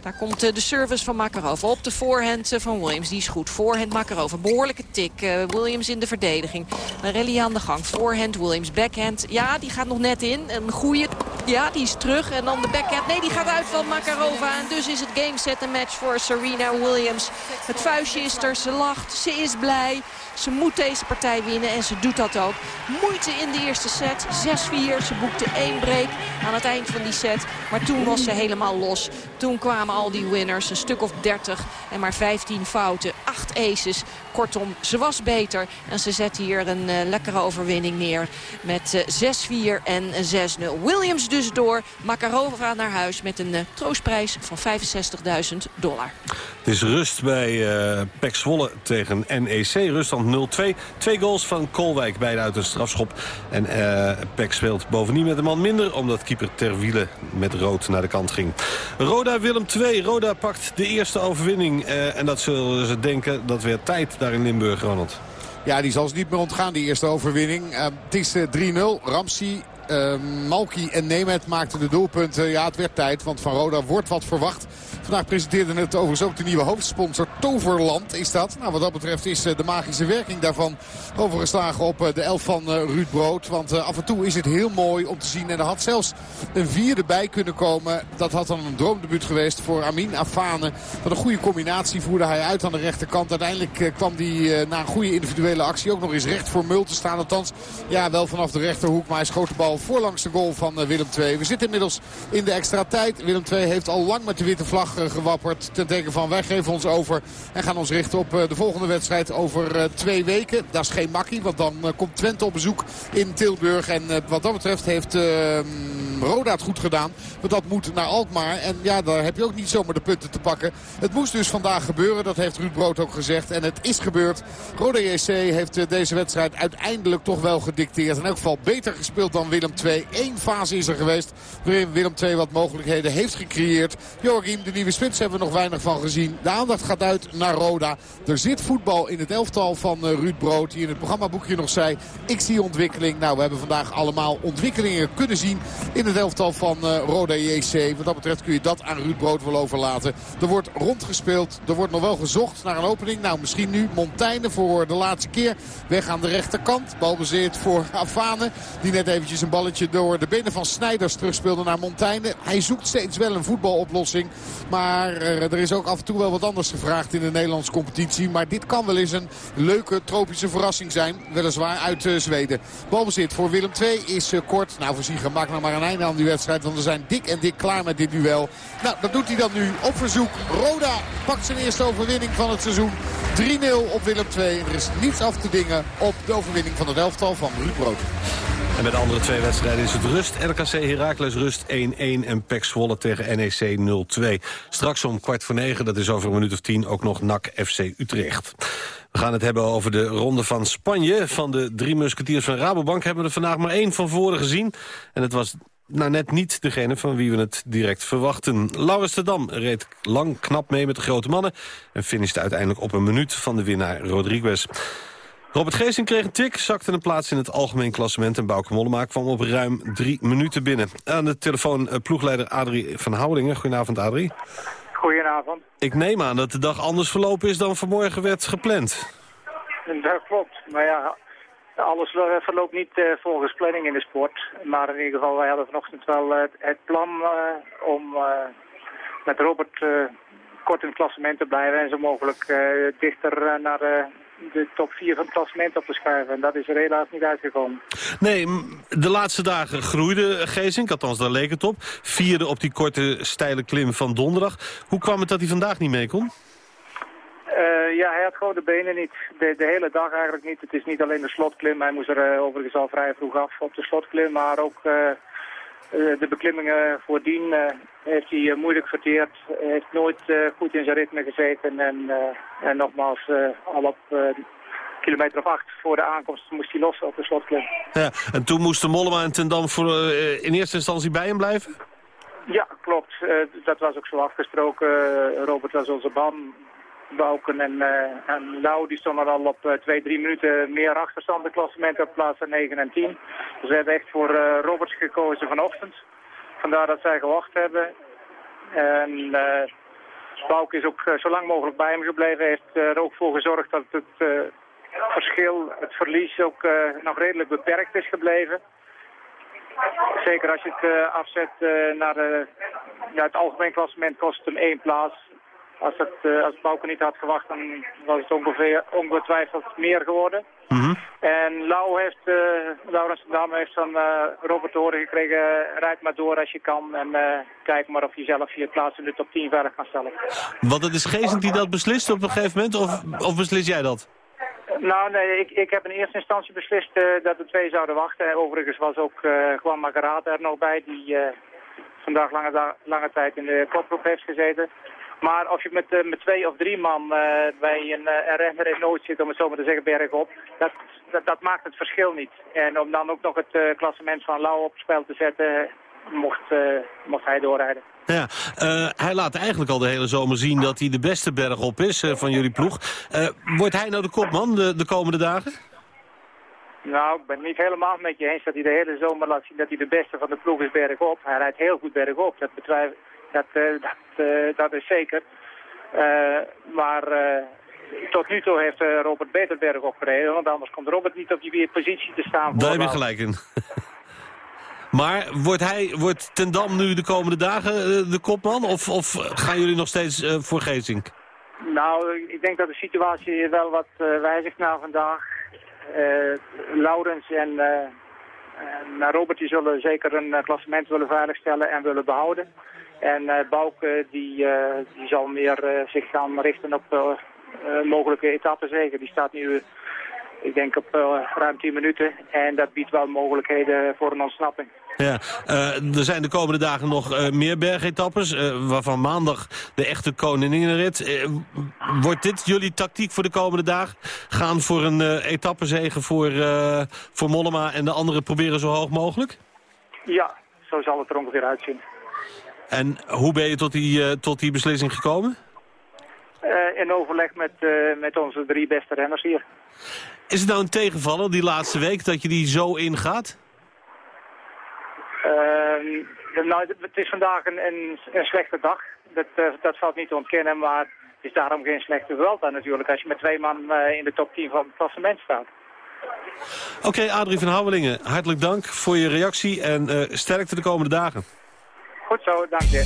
Daar komt de service van Makarov op de voorhand van Williams. Die is goed. Voorhand Makarov. Een behoorlijke tik. Williams in de verdediging. Een rally aan de gang. Voorhand Williams. Backhand. Ja, die gaat nog net in. Een goede Ja, die is terug. En dan de backhand. Nee, die gaat uit van Makarova. En dus is het game set een match voor Serena Williams. Het vuistje is er. Ze lacht. Ze is blij. Ze moet deze partij winnen en ze doet dat ook. Moeite in de eerste set. 6-4. Ze boekte één break aan het eind van die set. Maar toen was ze helemaal los. Toen kwamen al die winners. Een stuk of 30 en maar 15 fouten. 8 aces. Kortom, ze was beter. En ze zet hier een uh, lekkere overwinning neer. Met uh, 6-4 en 6-0. Williams dus door. Makarova naar huis met een troostprijs van 65.000 dollar. Het is rust bij uh, Pek Zwolle tegen NEC. Ruststand 0-2. Twee goals van Kolwijk, beide uit een strafschop. En uh, Pek speelt bovendien met een man minder... omdat keeper Terwiele met rood naar de kant ging. Roda Willem 2. Roda pakt de eerste overwinning. En dat zullen ze denken, dat weer tijd daar in Limburg, Ronald. Ja, die zal ze niet meer ontgaan, die eerste overwinning. Uh, het is 3-0. Ramsey uh, Malki en Nemet maakten de doelpunten. Ja, het werd tijd, want van Roda wordt wat verwacht. Vandaag presenteerde het overigens ook de nieuwe hoofdsponsor. Toverland is dat. Nou, wat dat betreft is de magische werking daarvan overgeslagen op de elf van Ruud Brood. Want af en toe is het heel mooi om te zien. En er had zelfs een vierde bij kunnen komen. Dat had dan een droomdebuut geweest voor Amin Afane. Wat een goede combinatie voerde hij uit aan de rechterkant. Uiteindelijk kwam hij na een goede individuele actie ook nog eens recht voor Mul te staan. Althans, ja, wel vanaf de rechterhoek. Maar hij schoot de bal voorlangs de goal van Willem II. We zitten inmiddels in de extra tijd. Willem II heeft al lang met de witte vlag gewapperd. Ten teken van wij geven ons over en gaan ons richten op de volgende wedstrijd over twee weken. Dat is geen makkie, want dan komt Twente op bezoek in Tilburg. En wat dat betreft heeft uh, Roda het goed gedaan. Want dat moet naar Alkmaar. En ja, daar heb je ook niet zomaar de punten te pakken. Het moest dus vandaag gebeuren. Dat heeft Ruud Brood ook gezegd. En het is gebeurd. Roda JC heeft deze wedstrijd uiteindelijk toch wel gedicteerd. In elk geval beter gespeeld dan Willem II. Eén fase is er geweest waarin Willem II wat mogelijkheden heeft gecreëerd. Joachim, de nieuwe spits hebben we nog weinig van gezien. De aandacht gaat uit naar Roda. Er zit voetbal in het elftal van Ruud Brood. Die in het programmaboekje nog zei, ik zie ontwikkeling. Nou, we hebben vandaag allemaal ontwikkelingen kunnen zien in het elftal van Roda JC. Wat dat betreft kun je dat aan Ruud Brood wel overlaten. Er wordt rondgespeeld. Er wordt nog wel gezocht naar een opening. Nou, misschien nu Montaigne voor de laatste keer. Weg aan de rechterkant. Balbezit voor Afane. Die net eventjes een balletje door de benen van Snijders terugspeelde naar Montaigne. Hij zoekt steeds wel een voetbaloplossing. Maar er is ook af en toe wel wat anders gevraagd in de Nederlandse competitie. Maar dit kan wel eens een leuke tropische verrassing zijn. Weliswaar uit uh, Zweden. Balbezit voor Willem II is uh, kort. Nou, voor Ziegen maakt nou maar een einde aan die wedstrijd. Want we zijn dik en dik klaar met dit duel. Nou, dat doet hij dan nu op verzoek. Roda pakt zijn eerste overwinning van het seizoen. 3-0 op Willem II. Er is niets af te dingen op de overwinning van het elftal van Ruud Brood. En bij de andere twee wedstrijden is het rust. RKC Heracles rust 1-1 en PEC Zwolle tegen NEC 0-2. Straks om kwart voor negen, dat is over een minuut of tien, ook nog NAC FC Utrecht. We gaan het hebben over de ronde van Spanje. Van de drie musketiers van Rabobank hebben we er vandaag maar één van voren gezien. En het was nou net niet degene van wie we het direct verwachten. Laurens de Dam reed lang knap mee met de grote mannen... en finishte uiteindelijk op een minuut van de winnaar Rodriguez. Robert Geesing kreeg een tik, zakte een plaats in het algemeen klassement... en Bouke Mollema kwam op ruim drie minuten binnen. Aan de telefoon uh, ploegleider Adrie van Houwelingen. Goedenavond, Adrie. Goedenavond. Ik neem aan dat de dag anders verlopen is dan vanmorgen werd gepland. Dat klopt, maar ja, alles verloopt niet uh, volgens planning in de sport. Maar in ieder geval, wij hadden vanochtend wel uh, het plan uh, om met Robert kort in het klassement te blijven... en zo mogelijk dichter naar de, de top 4 van het klassement op te schuiven. En dat is er helaas niet uitgekomen. Nee, de laatste dagen groeide Geesink, althans daar leek het op. Vierde op die korte steile klim van donderdag. Hoe kwam het dat hij vandaag niet mee kon? Uh, ja, hij had gewoon de benen niet. De, de, hele dag eigenlijk niet. Het is niet alleen de slotklim. Hij moest er uh, overigens al vrij vroeg af op de slotklim. Maar ook uh, de beklimmingen voordien heeft hij moeilijk verteerd. Hij heeft nooit goed in zijn ritme gezeten. En, en nogmaals, al op kilometer of acht voor de aankomst moest hij los op de slotklim. Ja, en toen moesten Mollema en Ten Dam voor, in eerste instantie bij hem blijven? Ja, klopt. dat was ook zo afgesproken. Robert was onze ban Bouken en, uh, en Lau die stonden al op uh, twee, drie minuten meer achterstand de klassement op plaatsen 9 en 10. Dus we hebben echt voor uh, Roberts gekozen vanochtend. Vandaar dat zij gewacht hebben. En uh, is ook zo lang mogelijk bij hem gebleven. heeft er ook voor gezorgd dat het verschil, het verlies ook nog redelijk beperkt is gebleven. Zeker als je het eh, afzet eh, naar ja, het algemeen klassement kost hem één plaats. Als, het, eh, als Bouke niet had gewacht, dan was het ongeveer ongetwijfeld meer geworden. Mhm. En Lau heeft, uh, Laurens Dam heeft van eh, Robert horen gekregen, rijd maar door als je kan. En kijk maar of je zelf je plaats in de top 10 verder kan stellen. Want het is Geesink die dat beslist op een gegeven moment, of, of beslis jij dat? Nou nee, ik, ik heb in eerste instantie beslist dat de twee zouden wachten. Overigens was ook uh, Juan Magarata er nog bij, die vandaag lange, lange tijd in de kopgroep heeft gezeten. Maar of je met, eh, met twee of drie man eh, bij een, eh, een renner in nood zit, om het zo maar te zeggen, bergop, dat, dat, dat maakt het verschil niet. En om dan ook nog het klassement van Lau op het spel te zetten, mocht, mocht hij doorrijden. Ja, hij laat eigenlijk al de hele zomer zien dat hij de beste bergop is van jullie ploeg. Wordt hij nou de kopman de, de komende dagen? Nou, ik ben het niet helemaal met je eens dat hij de hele zomer laat zien dat hij de beste van de ploeg is bergop. Hij rijdt heel goed bergop, dat, betwijf, dat, eh, dat, eh, dat is zeker. Eh, maar tot nu toe heeft Robert beter bergop gereden, want anders komt Robert niet op die positie te staan. Daar heb je gelijk in. maar wordt, hij, wordt Ten Dam nu de komende dagen de kopman? Of, of gaan jullie nog steeds voor Geesink? Nou, ik denk dat de situatie wel wat wijzigt na vandaag. Laurens en, eh, en Robert die zullen zeker een klassement willen veiligstellen en willen behouden. En eh Bouke die, eh, die zal meer eh, zich gaan richten op mogelijke etappenzegen. Die staat nu, ik denk, op ruim 10 minuten. En dat biedt wel mogelijkheden voor een ontsnapping. Ja, er zijn de komende dagen nog meer bergetappes, waarvan maandag de echte koninginnenrit. Eh, wordt dit jullie tactiek voor de komende dagen? Gaan voor een etappezege voor, voor Mollema en de anderen proberen zo hoog mogelijk? Ja, zo zal het er ongeveer uitzien. En hoe ben je tot die, eh, tot die beslissing gekomen? Eh, in overleg met, eh, met onze drie beste renners hier. Is het nou een tegenvaller die laatste week dat je die zo ingaat? Ehm, nou, het- is vandaag een, een, een slechte dag. Dat, dat valt niet te ontkennen, maar het is daarom geen slechte Vuelta natuurlijk. Als je met twee man in de top 10 van het klassement staat. Oké, Adrie van Houwelingen, hartelijk dank voor je reactie en sterkte de komende dagen. Goed zo, dank je.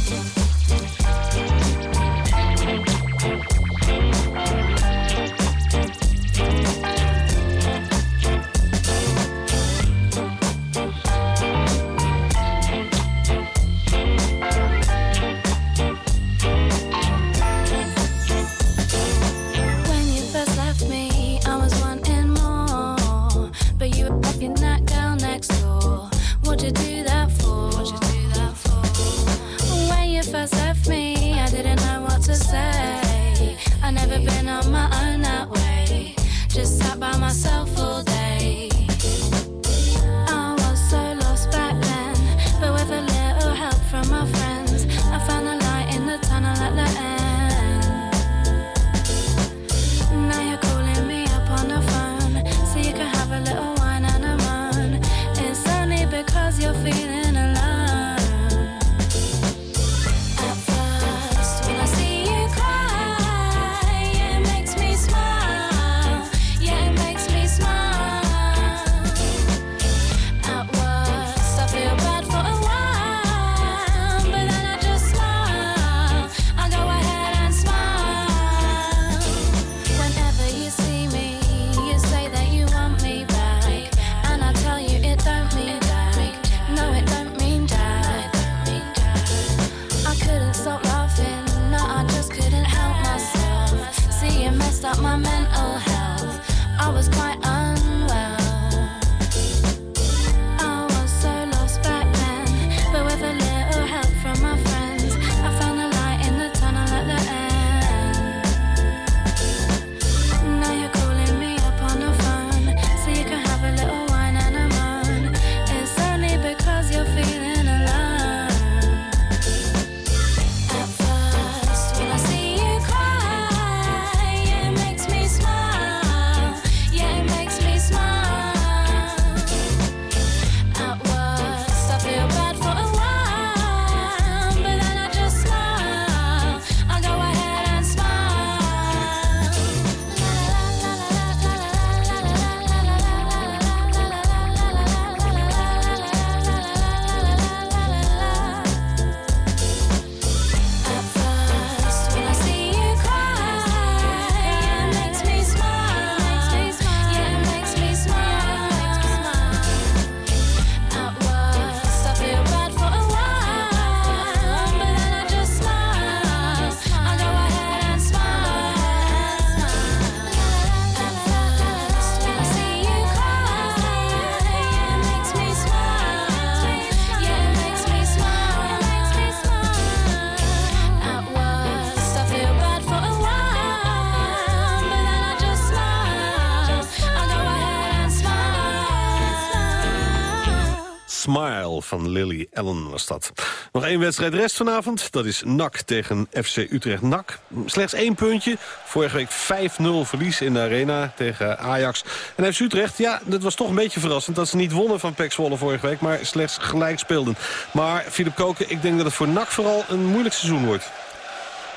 Van Lily Allen was dat. Nog één wedstrijd rest vanavond. Dat is NAC tegen FC Utrecht. NAC, slechts één puntje. Vorige week 5-0 verlies in de arena tegen Ajax. En FC Utrecht, ja, dat was toch een beetje verrassend... dat ze niet wonnen van PEC Zwolle vorige week... maar slechts gelijk speelden. Maar, Filip Koken, ik denk dat het voor NAC vooral een moeilijk seizoen wordt.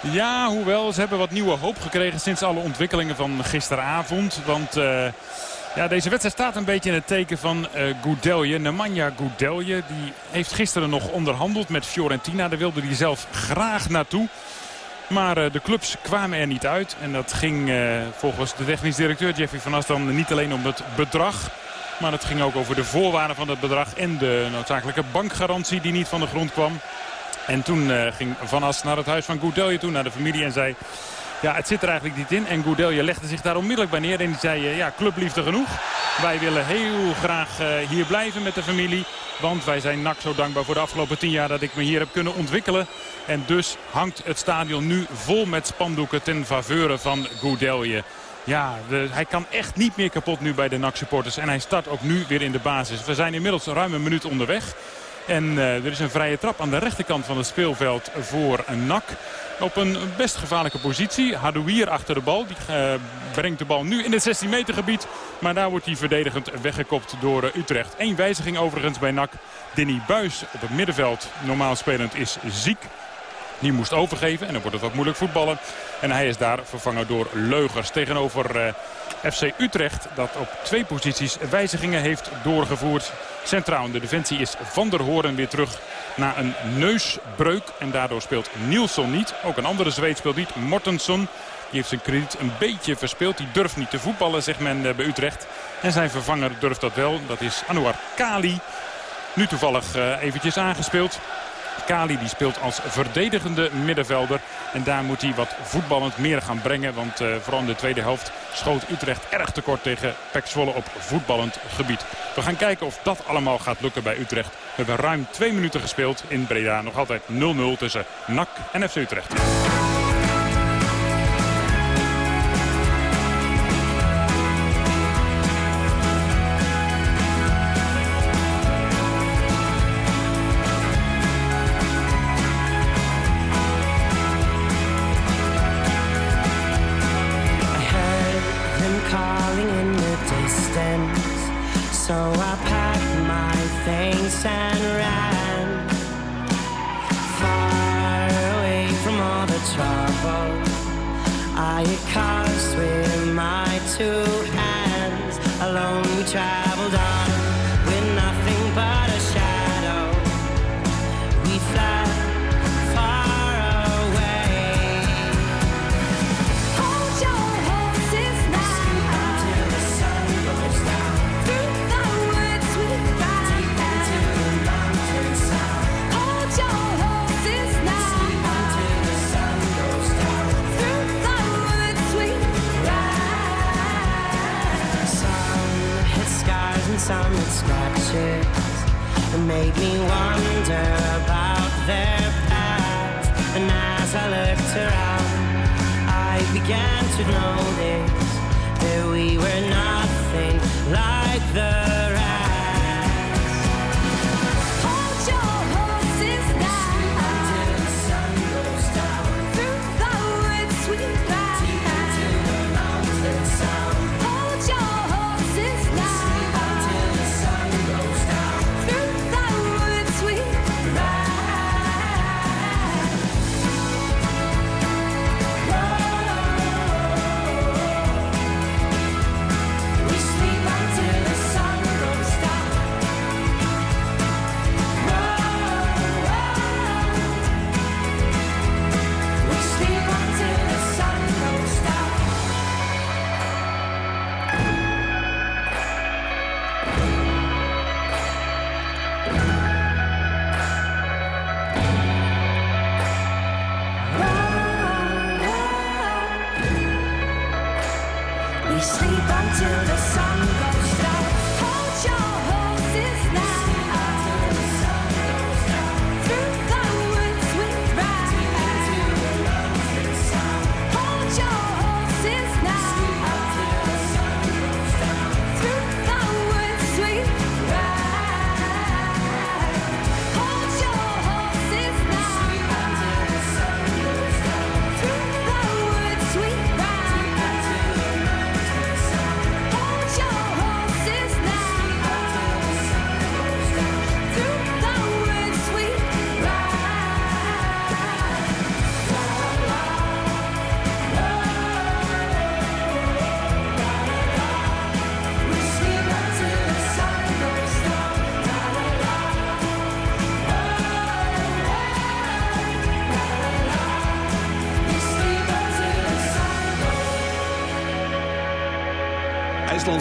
Ja, hoewel ze hebben wat nieuwe hoop gekregen sinds alle ontwikkelingen van gisteravond. Want uh, ja, deze wedstrijd staat een beetje in het teken van uh, Goudelje. Nemanja Goudelje die heeft gisteren nog onderhandeld met Fiorentina. Daar wilde hij zelf graag naartoe. Maar uh, de clubs kwamen er niet uit. En dat ging volgens de technisch directeur Jeffrey van As dan niet alleen om het bedrag. Maar het ging ook over de voorwaarden van het bedrag en de noodzakelijke bankgarantie die niet van de grond kwam. En toen ging Van As naar het huis van Goudelje toe, naar de familie en zei... Ja, het zit er eigenlijk niet in. En Goudelje legde zich daar onmiddellijk bij neer. En die zei, uh, ja, clubliefde genoeg. Wij willen heel graag uh, hier blijven met de familie. Want wij zijn NAC zo dankbaar voor de afgelopen tien jaar dat ik me hier heb kunnen ontwikkelen. En dus hangt het stadion nu vol met spandoeken ten faveur van Goudelje. Ja, hij kan echt niet meer kapot nu bij de NAC-supporters. En hij start ook nu weer in de basis. We zijn inmiddels ruim een minuut onderweg. En uh, er is een vrije trap aan de rechterkant van het speelveld voor NAC. Op een best gevaarlijke positie. Hadouier achter de bal. Die uh, brengt de bal nu in het 16 meter gebied. Maar daar wordt hij verdedigend weggekopt door uh, Utrecht. Eén wijziging overigens bij NAC. Denny Buis op het middenveld, normaal spelend, is ziek. Die moest overgeven en dan wordt het wat moeilijk voetballen. En hij is daar vervangen door Leugers tegenover uh, FC Utrecht. Dat op twee posities wijzigingen heeft doorgevoerd. Centraal in de defensie is Van der Hoorn weer terug na een neusbreuk. En daardoor speelt Nielsen niet. Ook een andere Zweed speelt niet. Mortensson. Die heeft zijn krediet een beetje verspeeld. Die durft niet te voetballen, zegt men bij Utrecht. En zijn vervanger durft dat wel. Dat is Anouar Kali. Nu toevallig uh, eventjes aangespeeld. Kali die speelt als verdedigende middenvelder. En daar moet hij wat voetballend meer gaan brengen. Want uh, vooral in de tweede helft schoot Utrecht erg tekort tegen Pek Zwolle op voetballend gebied. We gaan kijken of dat allemaal gaat lukken bij Utrecht. We hebben ruim twee minuten gespeeld in Breda. Nog altijd 0-0 tussen NAC en FC Utrecht.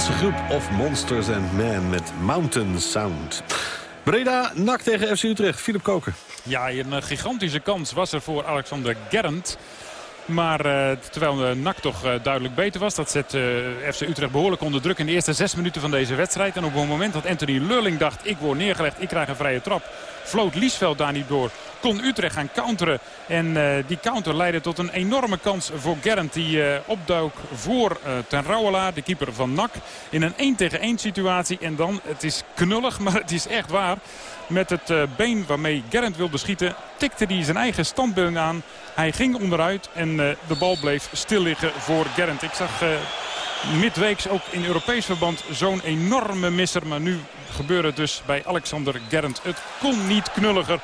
IJslandse groep of Monsters and Men met Mountain Sound. Breda, NAC tegen FC Utrecht. Philip Koken. Ja, een eh, gigantische kans was er voor Alexander Gerrand. Maar uh, terwijl de NAC toch duidelijk beter was. Dat zet FC Utrecht behoorlijk onder druk in de eerste zes minuten van deze wedstrijd. En op het moment dat Anthony Lurling dacht ik word neergelegd, ik krijg een vrije trap. Floot Liesveld daar niet door. Kon Utrecht gaan counteren. En die counter leidde tot een enorme kans voor Gerrand. Die opduik voor Ten Rouwelaar, de keeper van NAC. In een 1 tegen 1 situatie. En dan, het is knullig, maar het is echt waar. Met het been waarmee Gerrand wilde schieten, tikte hij zijn eigen standbeeld aan. Hij ging onderuit en de bal bleef stil liggen voor Gerrand. Ik zag midweeks ook in Europees verband zo'n enorme misser. Maar nu gebeurde het dus bij Alexander Gerrand. Het kon niet knulliger.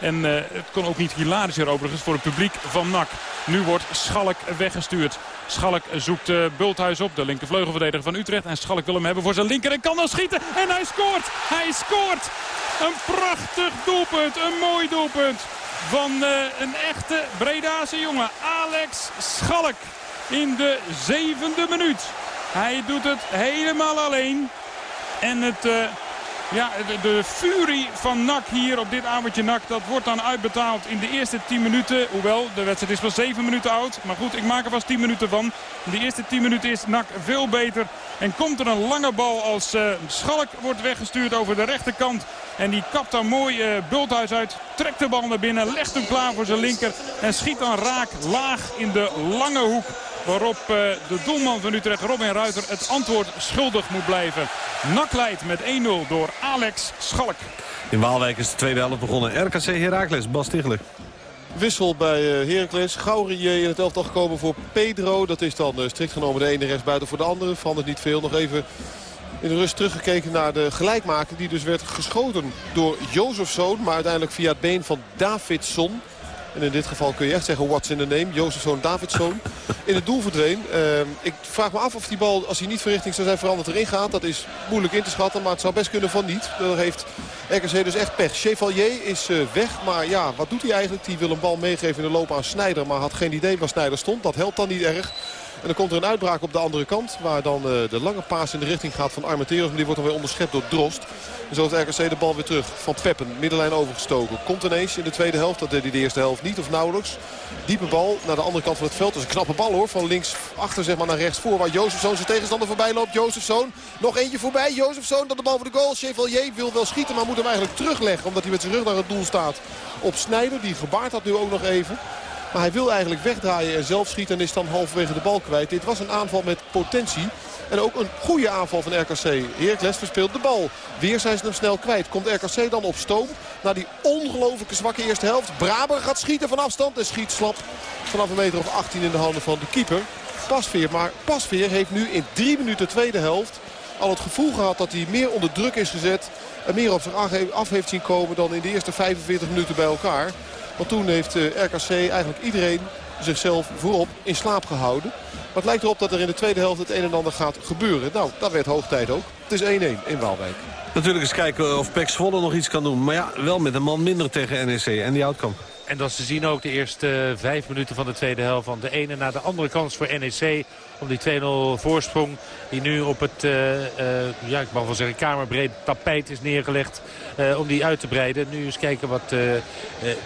En uh, het kon ook niet hilarischer overigens voor het publiek van NAC. Nu wordt Schalk weggestuurd. Schalk zoekt uh, Bulthuis op, de linkervleugelverdediger van Utrecht. En Schalk wil hem hebben voor zijn linker en kan dan schieten. En hij scoort! Hij scoort! Een prachtig doelpunt, een mooi doelpunt van uh, een echte Bredase jongen. Alex Schalk in de zevende minuut. Hij doet het helemaal alleen. En het... ja, de, furie van NAC hier op dit avondje NAC, dat wordt dan uitbetaald in de eerste 10 minuten. Hoewel, de wedstrijd is pas 7 minuten oud. Maar goed, ik maak er vast 10 minuten van. In de eerste 10 minuten is NAC veel beter. En komt er een lange bal als uh, Schalk wordt weggestuurd over de rechterkant. En die kapt dan mooi uh, Bulthuis uit. Trekt de bal naar binnen, legt hem klaar voor zijn linker. En schiet dan raak laag in de lange hoek. Waarop uh, de doelman van Utrecht, Robin Ruiter, het antwoord schuldig moet blijven. NAC leidt met 1-0 door Alex Schalk. In Waalwijk is de tweede helft begonnen. RKC Heracles, Bas Tichler. Wissel bij uh, Heracles. Gaurier in het elftal gekomen voor Pedro. Dat is dan uh, strikt genomen de ene rechtsbuiten voor de andere. Verandert niet veel. Nog even in de rust teruggekeken naar de gelijkmaker. Die dus werd geschoten door Jozefzoon. Maar uiteindelijk via het been van Davidson. En in dit geval kun je echt zeggen what's in the name. Jozefzoon Davidson. In het doel verdween. Uh, ik vraag me af of die bal, als hij niet verrichting zou zijn veranderd, erin gaat. Dat is moeilijk in te schatten. Maar het zou best kunnen van niet. Daar heeft RKC dus echt pech. Chevalier is uh, weg. Maar ja, wat doet hij eigenlijk? Die wil een bal meegeven in de loop aan Snijder. Maar had geen idee waar Snijder stond. Dat helpt dan niet erg. En dan komt er een uitbraak op de andere kant. Waar dan uh, de lange paas in de richting gaat van Armenteros. Maar die wordt dan weer onderschept door Drost. En zo heeft RKC de bal weer terug. Van Peppen, middenlijn overgestoken. Komt ineens in de tweede helft. Dat deed hij de eerste helft niet of nauwelijks. Diepe bal naar de andere kant van het veld. Dat is een knappe bal hoor. Van links achter zeg maar naar rechts voor. Waar Jozefzoon zijn tegenstander voorbij loopt. Jozefzoon nog eentje voorbij. Jozefzoon dat de bal voor de goal. Chevalier wil wel schieten maar moet hem eigenlijk terugleggen. Omdat hij met zijn rug naar het doel staat op Snijder. Die gebaart dat nu ook nog even. Maar hij wil eigenlijk wegdraaien en zelf schieten en is dan halverwege de bal kwijt. Dit was een aanval met potentie. En ook een goede aanval van RKC. Heracles verspeelt de bal. Weer zijn ze hem snel kwijt. Komt RKC dan op stoom. Na die ongelooflijke zwakke eerste helft. Braber gaat schieten van afstand. En schiet slap vanaf een meter of 18 in de handen van de keeper. Pasveer. Maar Pasveer heeft nu in drie minuten tweede helft al het gevoel gehad dat hij meer onder druk is gezet. En meer op zich af heeft zien komen dan in de eerste 45 minuten bij elkaar. Want toen heeft RKC eigenlijk iedereen zichzelf voorop in slaap gehouden. Maar het lijkt erop dat er in de tweede helft het een en ander gaat gebeuren. Nou, dat werd hoog tijd ook. Het is 1-1 in Waalwijk. Natuurlijk eens kijken of Pek Zwolle nog iets kan doen. Maar ja, wel met een man minder tegen NEC en die outcome. En dat ze zien ook de eerste vijf minuten van de tweede helft van de ene naar de andere kans voor NEC. Om die 2-0 voorsprong die nu op het, uh, uh, ja, ik mag wel zeggen, kamerbreed tapijt is neergelegd. Om die uit te breiden. Nu eens kijken wat de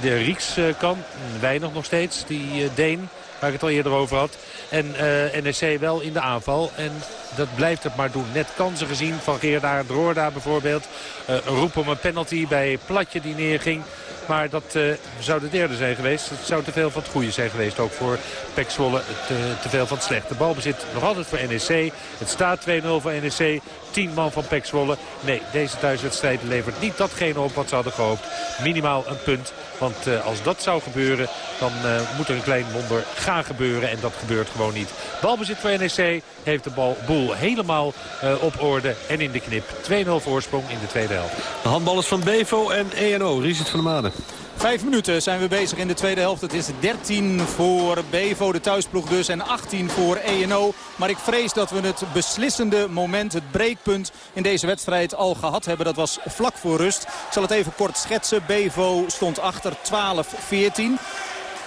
Rieks kan. Weinig nog steeds, die Deen waar ik het al eerder over had. En NEC wel in de aanval. En dat blijft het maar doen. Net kansen gezien van Geerda Droorda bijvoorbeeld. een roep om een penalty bij Platje die neerging. Maar dat uh, zou de derde zijn geweest. Het zou te veel van het goede zijn geweest. Ook voor Pek te, veel van het slechte. Balbezit nog altijd voor NEC. Het staat 2-0 voor NEC. 10 man van Pek. Nee, deze thuiswedstrijd levert niet datgene op wat ze hadden gehoopt. Minimaal een punt. Want uh, als dat zou gebeuren, dan uh, moet er een klein wonder gaan gebeuren. En dat gebeurt gewoon niet. Balbezit voor NEC heeft de bal, boel helemaal op orde en in de knip. 2-0 voorsprong in de tweede helft. De handballers van Bevo en ENO. Richard van der Maden. Vijf minuten zijn we bezig in de tweede helft. Het is 13 voor Bevo, de thuisploeg dus, en 18 voor ENO. Maar ik vrees dat we het beslissende moment, het breekpunt in deze wedstrijd al gehad hebben. Dat was vlak voor rust. Ik zal het even kort schetsen. Bevo stond achter 12-14.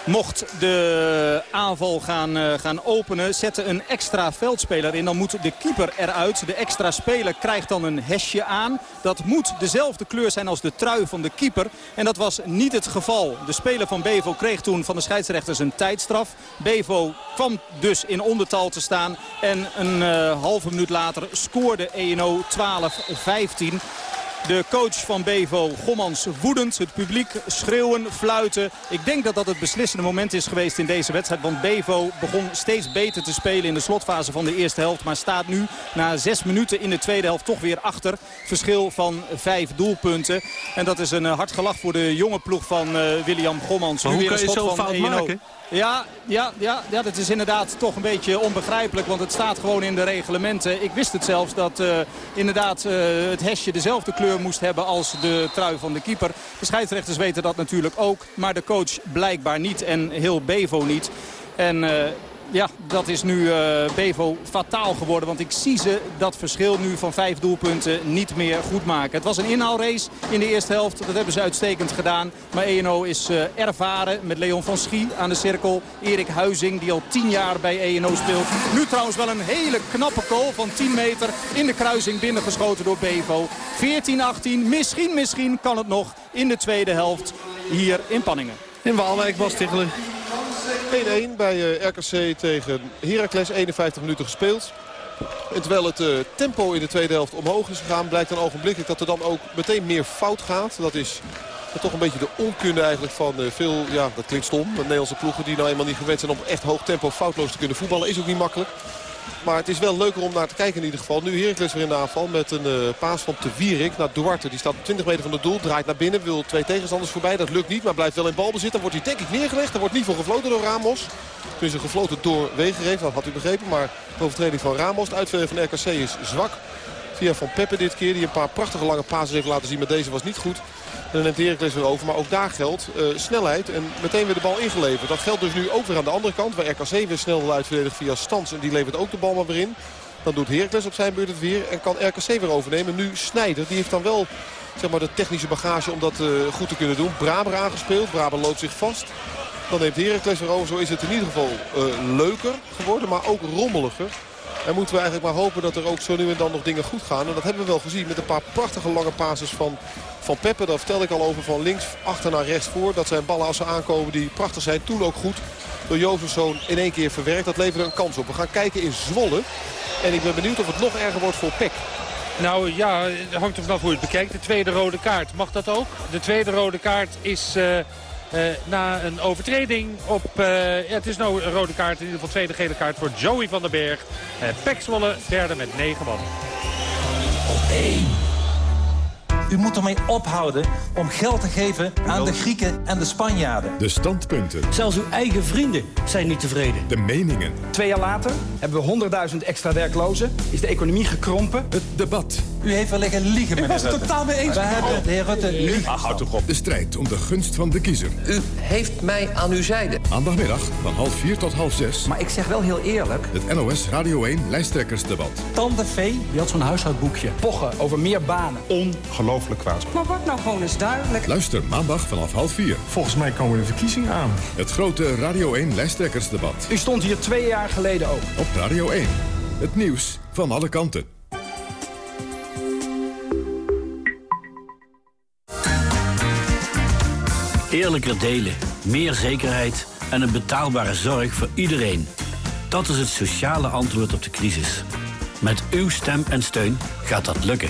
Mocht de aanval gaan, eh, gaan openen. Zette een extra veldspeler in. Dan moet de keeper eruit. De extra speler krijgt dan een hesje aan. Dat moet dezelfde kleur zijn als de trui van de keeper. En dat was niet het geval. De speler van Bevo kreeg toen van de scheidsrechters een tijdstraf. Bevo kwam dus in ondertal te staan. En een uh, halve minuut later scoorde ENO 12-15. De coach van Bevo, Gommans, woedend. Het publiek schreeuwen, fluiten. Ik denk dat dat het beslissende moment is geweest in deze wedstrijd. Want Bevo begon steeds beter te spelen in de slotfase van de eerste helft. Maar staat nu na zes minuten in de tweede helft toch weer achter. Verschil van vijf doelpunten. En dat is een hard gelach voor de jonge ploeg van uh, William Gommans. Maar nu hoe weer kan een je schot zo van fout 1-0. maken? Ja, ja, ja, ja, dat is inderdaad toch een beetje onbegrijpelijk. Want het staat gewoon in de reglementen. Ik wist het zelfs dat uh, inderdaad uh, het hesje dezelfde kleur moest hebben als de trui van de keeper. De scheidsrechters weten dat natuurlijk ook. Maar de coach blijkbaar niet en heel Bevo niet. En... Uh, ja, dat is nu uh, Bevo fataal geworden. Want ik zie ze dat verschil nu van vijf doelpunten niet meer goed maken. Het was een inhaalrace in de eerste helft. Dat hebben ze uitstekend gedaan. Maar ENO is uh, ervaren met Leon van Schie aan de cirkel. Erik Huizing die al tien jaar bij ENO speelt. Nu trouwens wel een hele knappe goal van 10 meter in de kruising binnengeschoten door Bevo. 14-18, misschien, misschien kan het nog in de tweede helft hier in Panningen. In Waalwijk, Bas Tichelen. 1-1 bij uh, RKC tegen Heracles. 51 minuten gespeeld. En terwijl het uh, tempo in de tweede helft omhoog is gegaan... blijkt dan ogenblikkelijk dat er dan ook meteen meer fout gaat. Dat is toch een beetje de onkunde eigenlijk van uh, veel... Ja, dat klinkt stom. De Nederlandse ploegen die nou eenmaal niet gewend zijn... om echt hoog tempo foutloos te kunnen voetballen. Is ook niet makkelijk. Maar het is wel leuker om naar te kijken in ieder geval. Nu Heracles weer in de aanval met een uh, paas van Te Wierik naar Duarte. Die staat op 20 meter van het doel, draait naar binnen, wil twee tegenstanders voorbij. Dat lukt niet, maar blijft wel in balbezit. Dan wordt hij denk ik neergelegd. Er wordt niet voor gefloten door Ramos. Toen is er gefloten door Wegereef, dat had u begrepen. Maar de overtreding van Ramos, de uitveling van RKC is zwak. Via Van Peppe dit keer, die een paar prachtige lange pases heeft laten zien. Maar deze was niet goed. Neemt Heracles weer over. Maar ook daar geldt uh, snelheid en meteen weer de bal ingeleverd. Dat geldt dus nu ook weer aan de andere kant. Waar RKC weer snel wil uitverdedigen via Stans. En die levert ook de bal maar weer in. Dan doet Heracles op zijn beurt het weer. En kan RKC weer overnemen. Nu Snijder. Die heeft dan wel zeg maar, de technische bagage om dat uh, goed te kunnen doen. Braber aangespeeld. Braber loopt zich vast. Dan neemt Heracles weer over. Zo is het in ieder geval uh, leuker geworden. Maar ook rommeliger. En moeten we eigenlijk maar hopen dat er ook zo nu en dan nog dingen goed gaan. En dat hebben we wel gezien met een paar prachtige lange passes van, van Peppe. Daar vertelde ik al over van links achter naar rechts voor. Dat zijn ballen als ze aankomen die prachtig zijn. Toen ook goed door Jozefzoon in één keer verwerkt. Dat leverde een kans op. We gaan kijken in Zwolle. En ik ben benieuwd of het nog erger wordt voor Peck. Nou ja, het hangt er vanaf hoe je het bekijkt. De tweede rode kaart, mag dat ook? De tweede rode kaart is... Uh... Uh, na een overtreding op... Uh, ja, het is nou een rode kaart, in ieder geval tweede gele kaart voor Joey van den Berg. Uh, Pek Zwolle derde met negen man. Op één. U moet ermee ophouden om geld te geven aan de Grieken en de Spanjaarden. De standpunten. Zelfs uw eigen vrienden zijn niet tevreden. De meningen. Twee jaar later hebben we 100.000 extra werklozen. Is de economie gekrompen. Het debat. U heeft wel liggen liegen, meneer Ik was het totaal mee eens. We hebben de heer Rutte nu... Ach, houd toch op. De strijd om de gunst van de kiezer. U heeft mij aan uw zijde. Maandagmiddag van half vier tot half zes. Maar ik zeg wel heel eerlijk. Het NOS Radio 1 lijsttrekkersdebat. Tante Vee, Die had zo'n huishoudboekje. Pochen over meer banen. Ongelooflijk kwaad. Maar word nou gewoon eens duidelijk. Luister maandag vanaf half vier. Volgens mij komen de verkiezingen aan. Het grote Radio 1 lijsttrekkersdebat. U stond hier twee jaar geleden ook. Op Radio 1. Het nieuws van alle kanten. Eerlijker delen, meer zekerheid en een betaalbare zorg voor iedereen. Dat is het sociale antwoord op de crisis. Met uw stem en steun gaat dat lukken.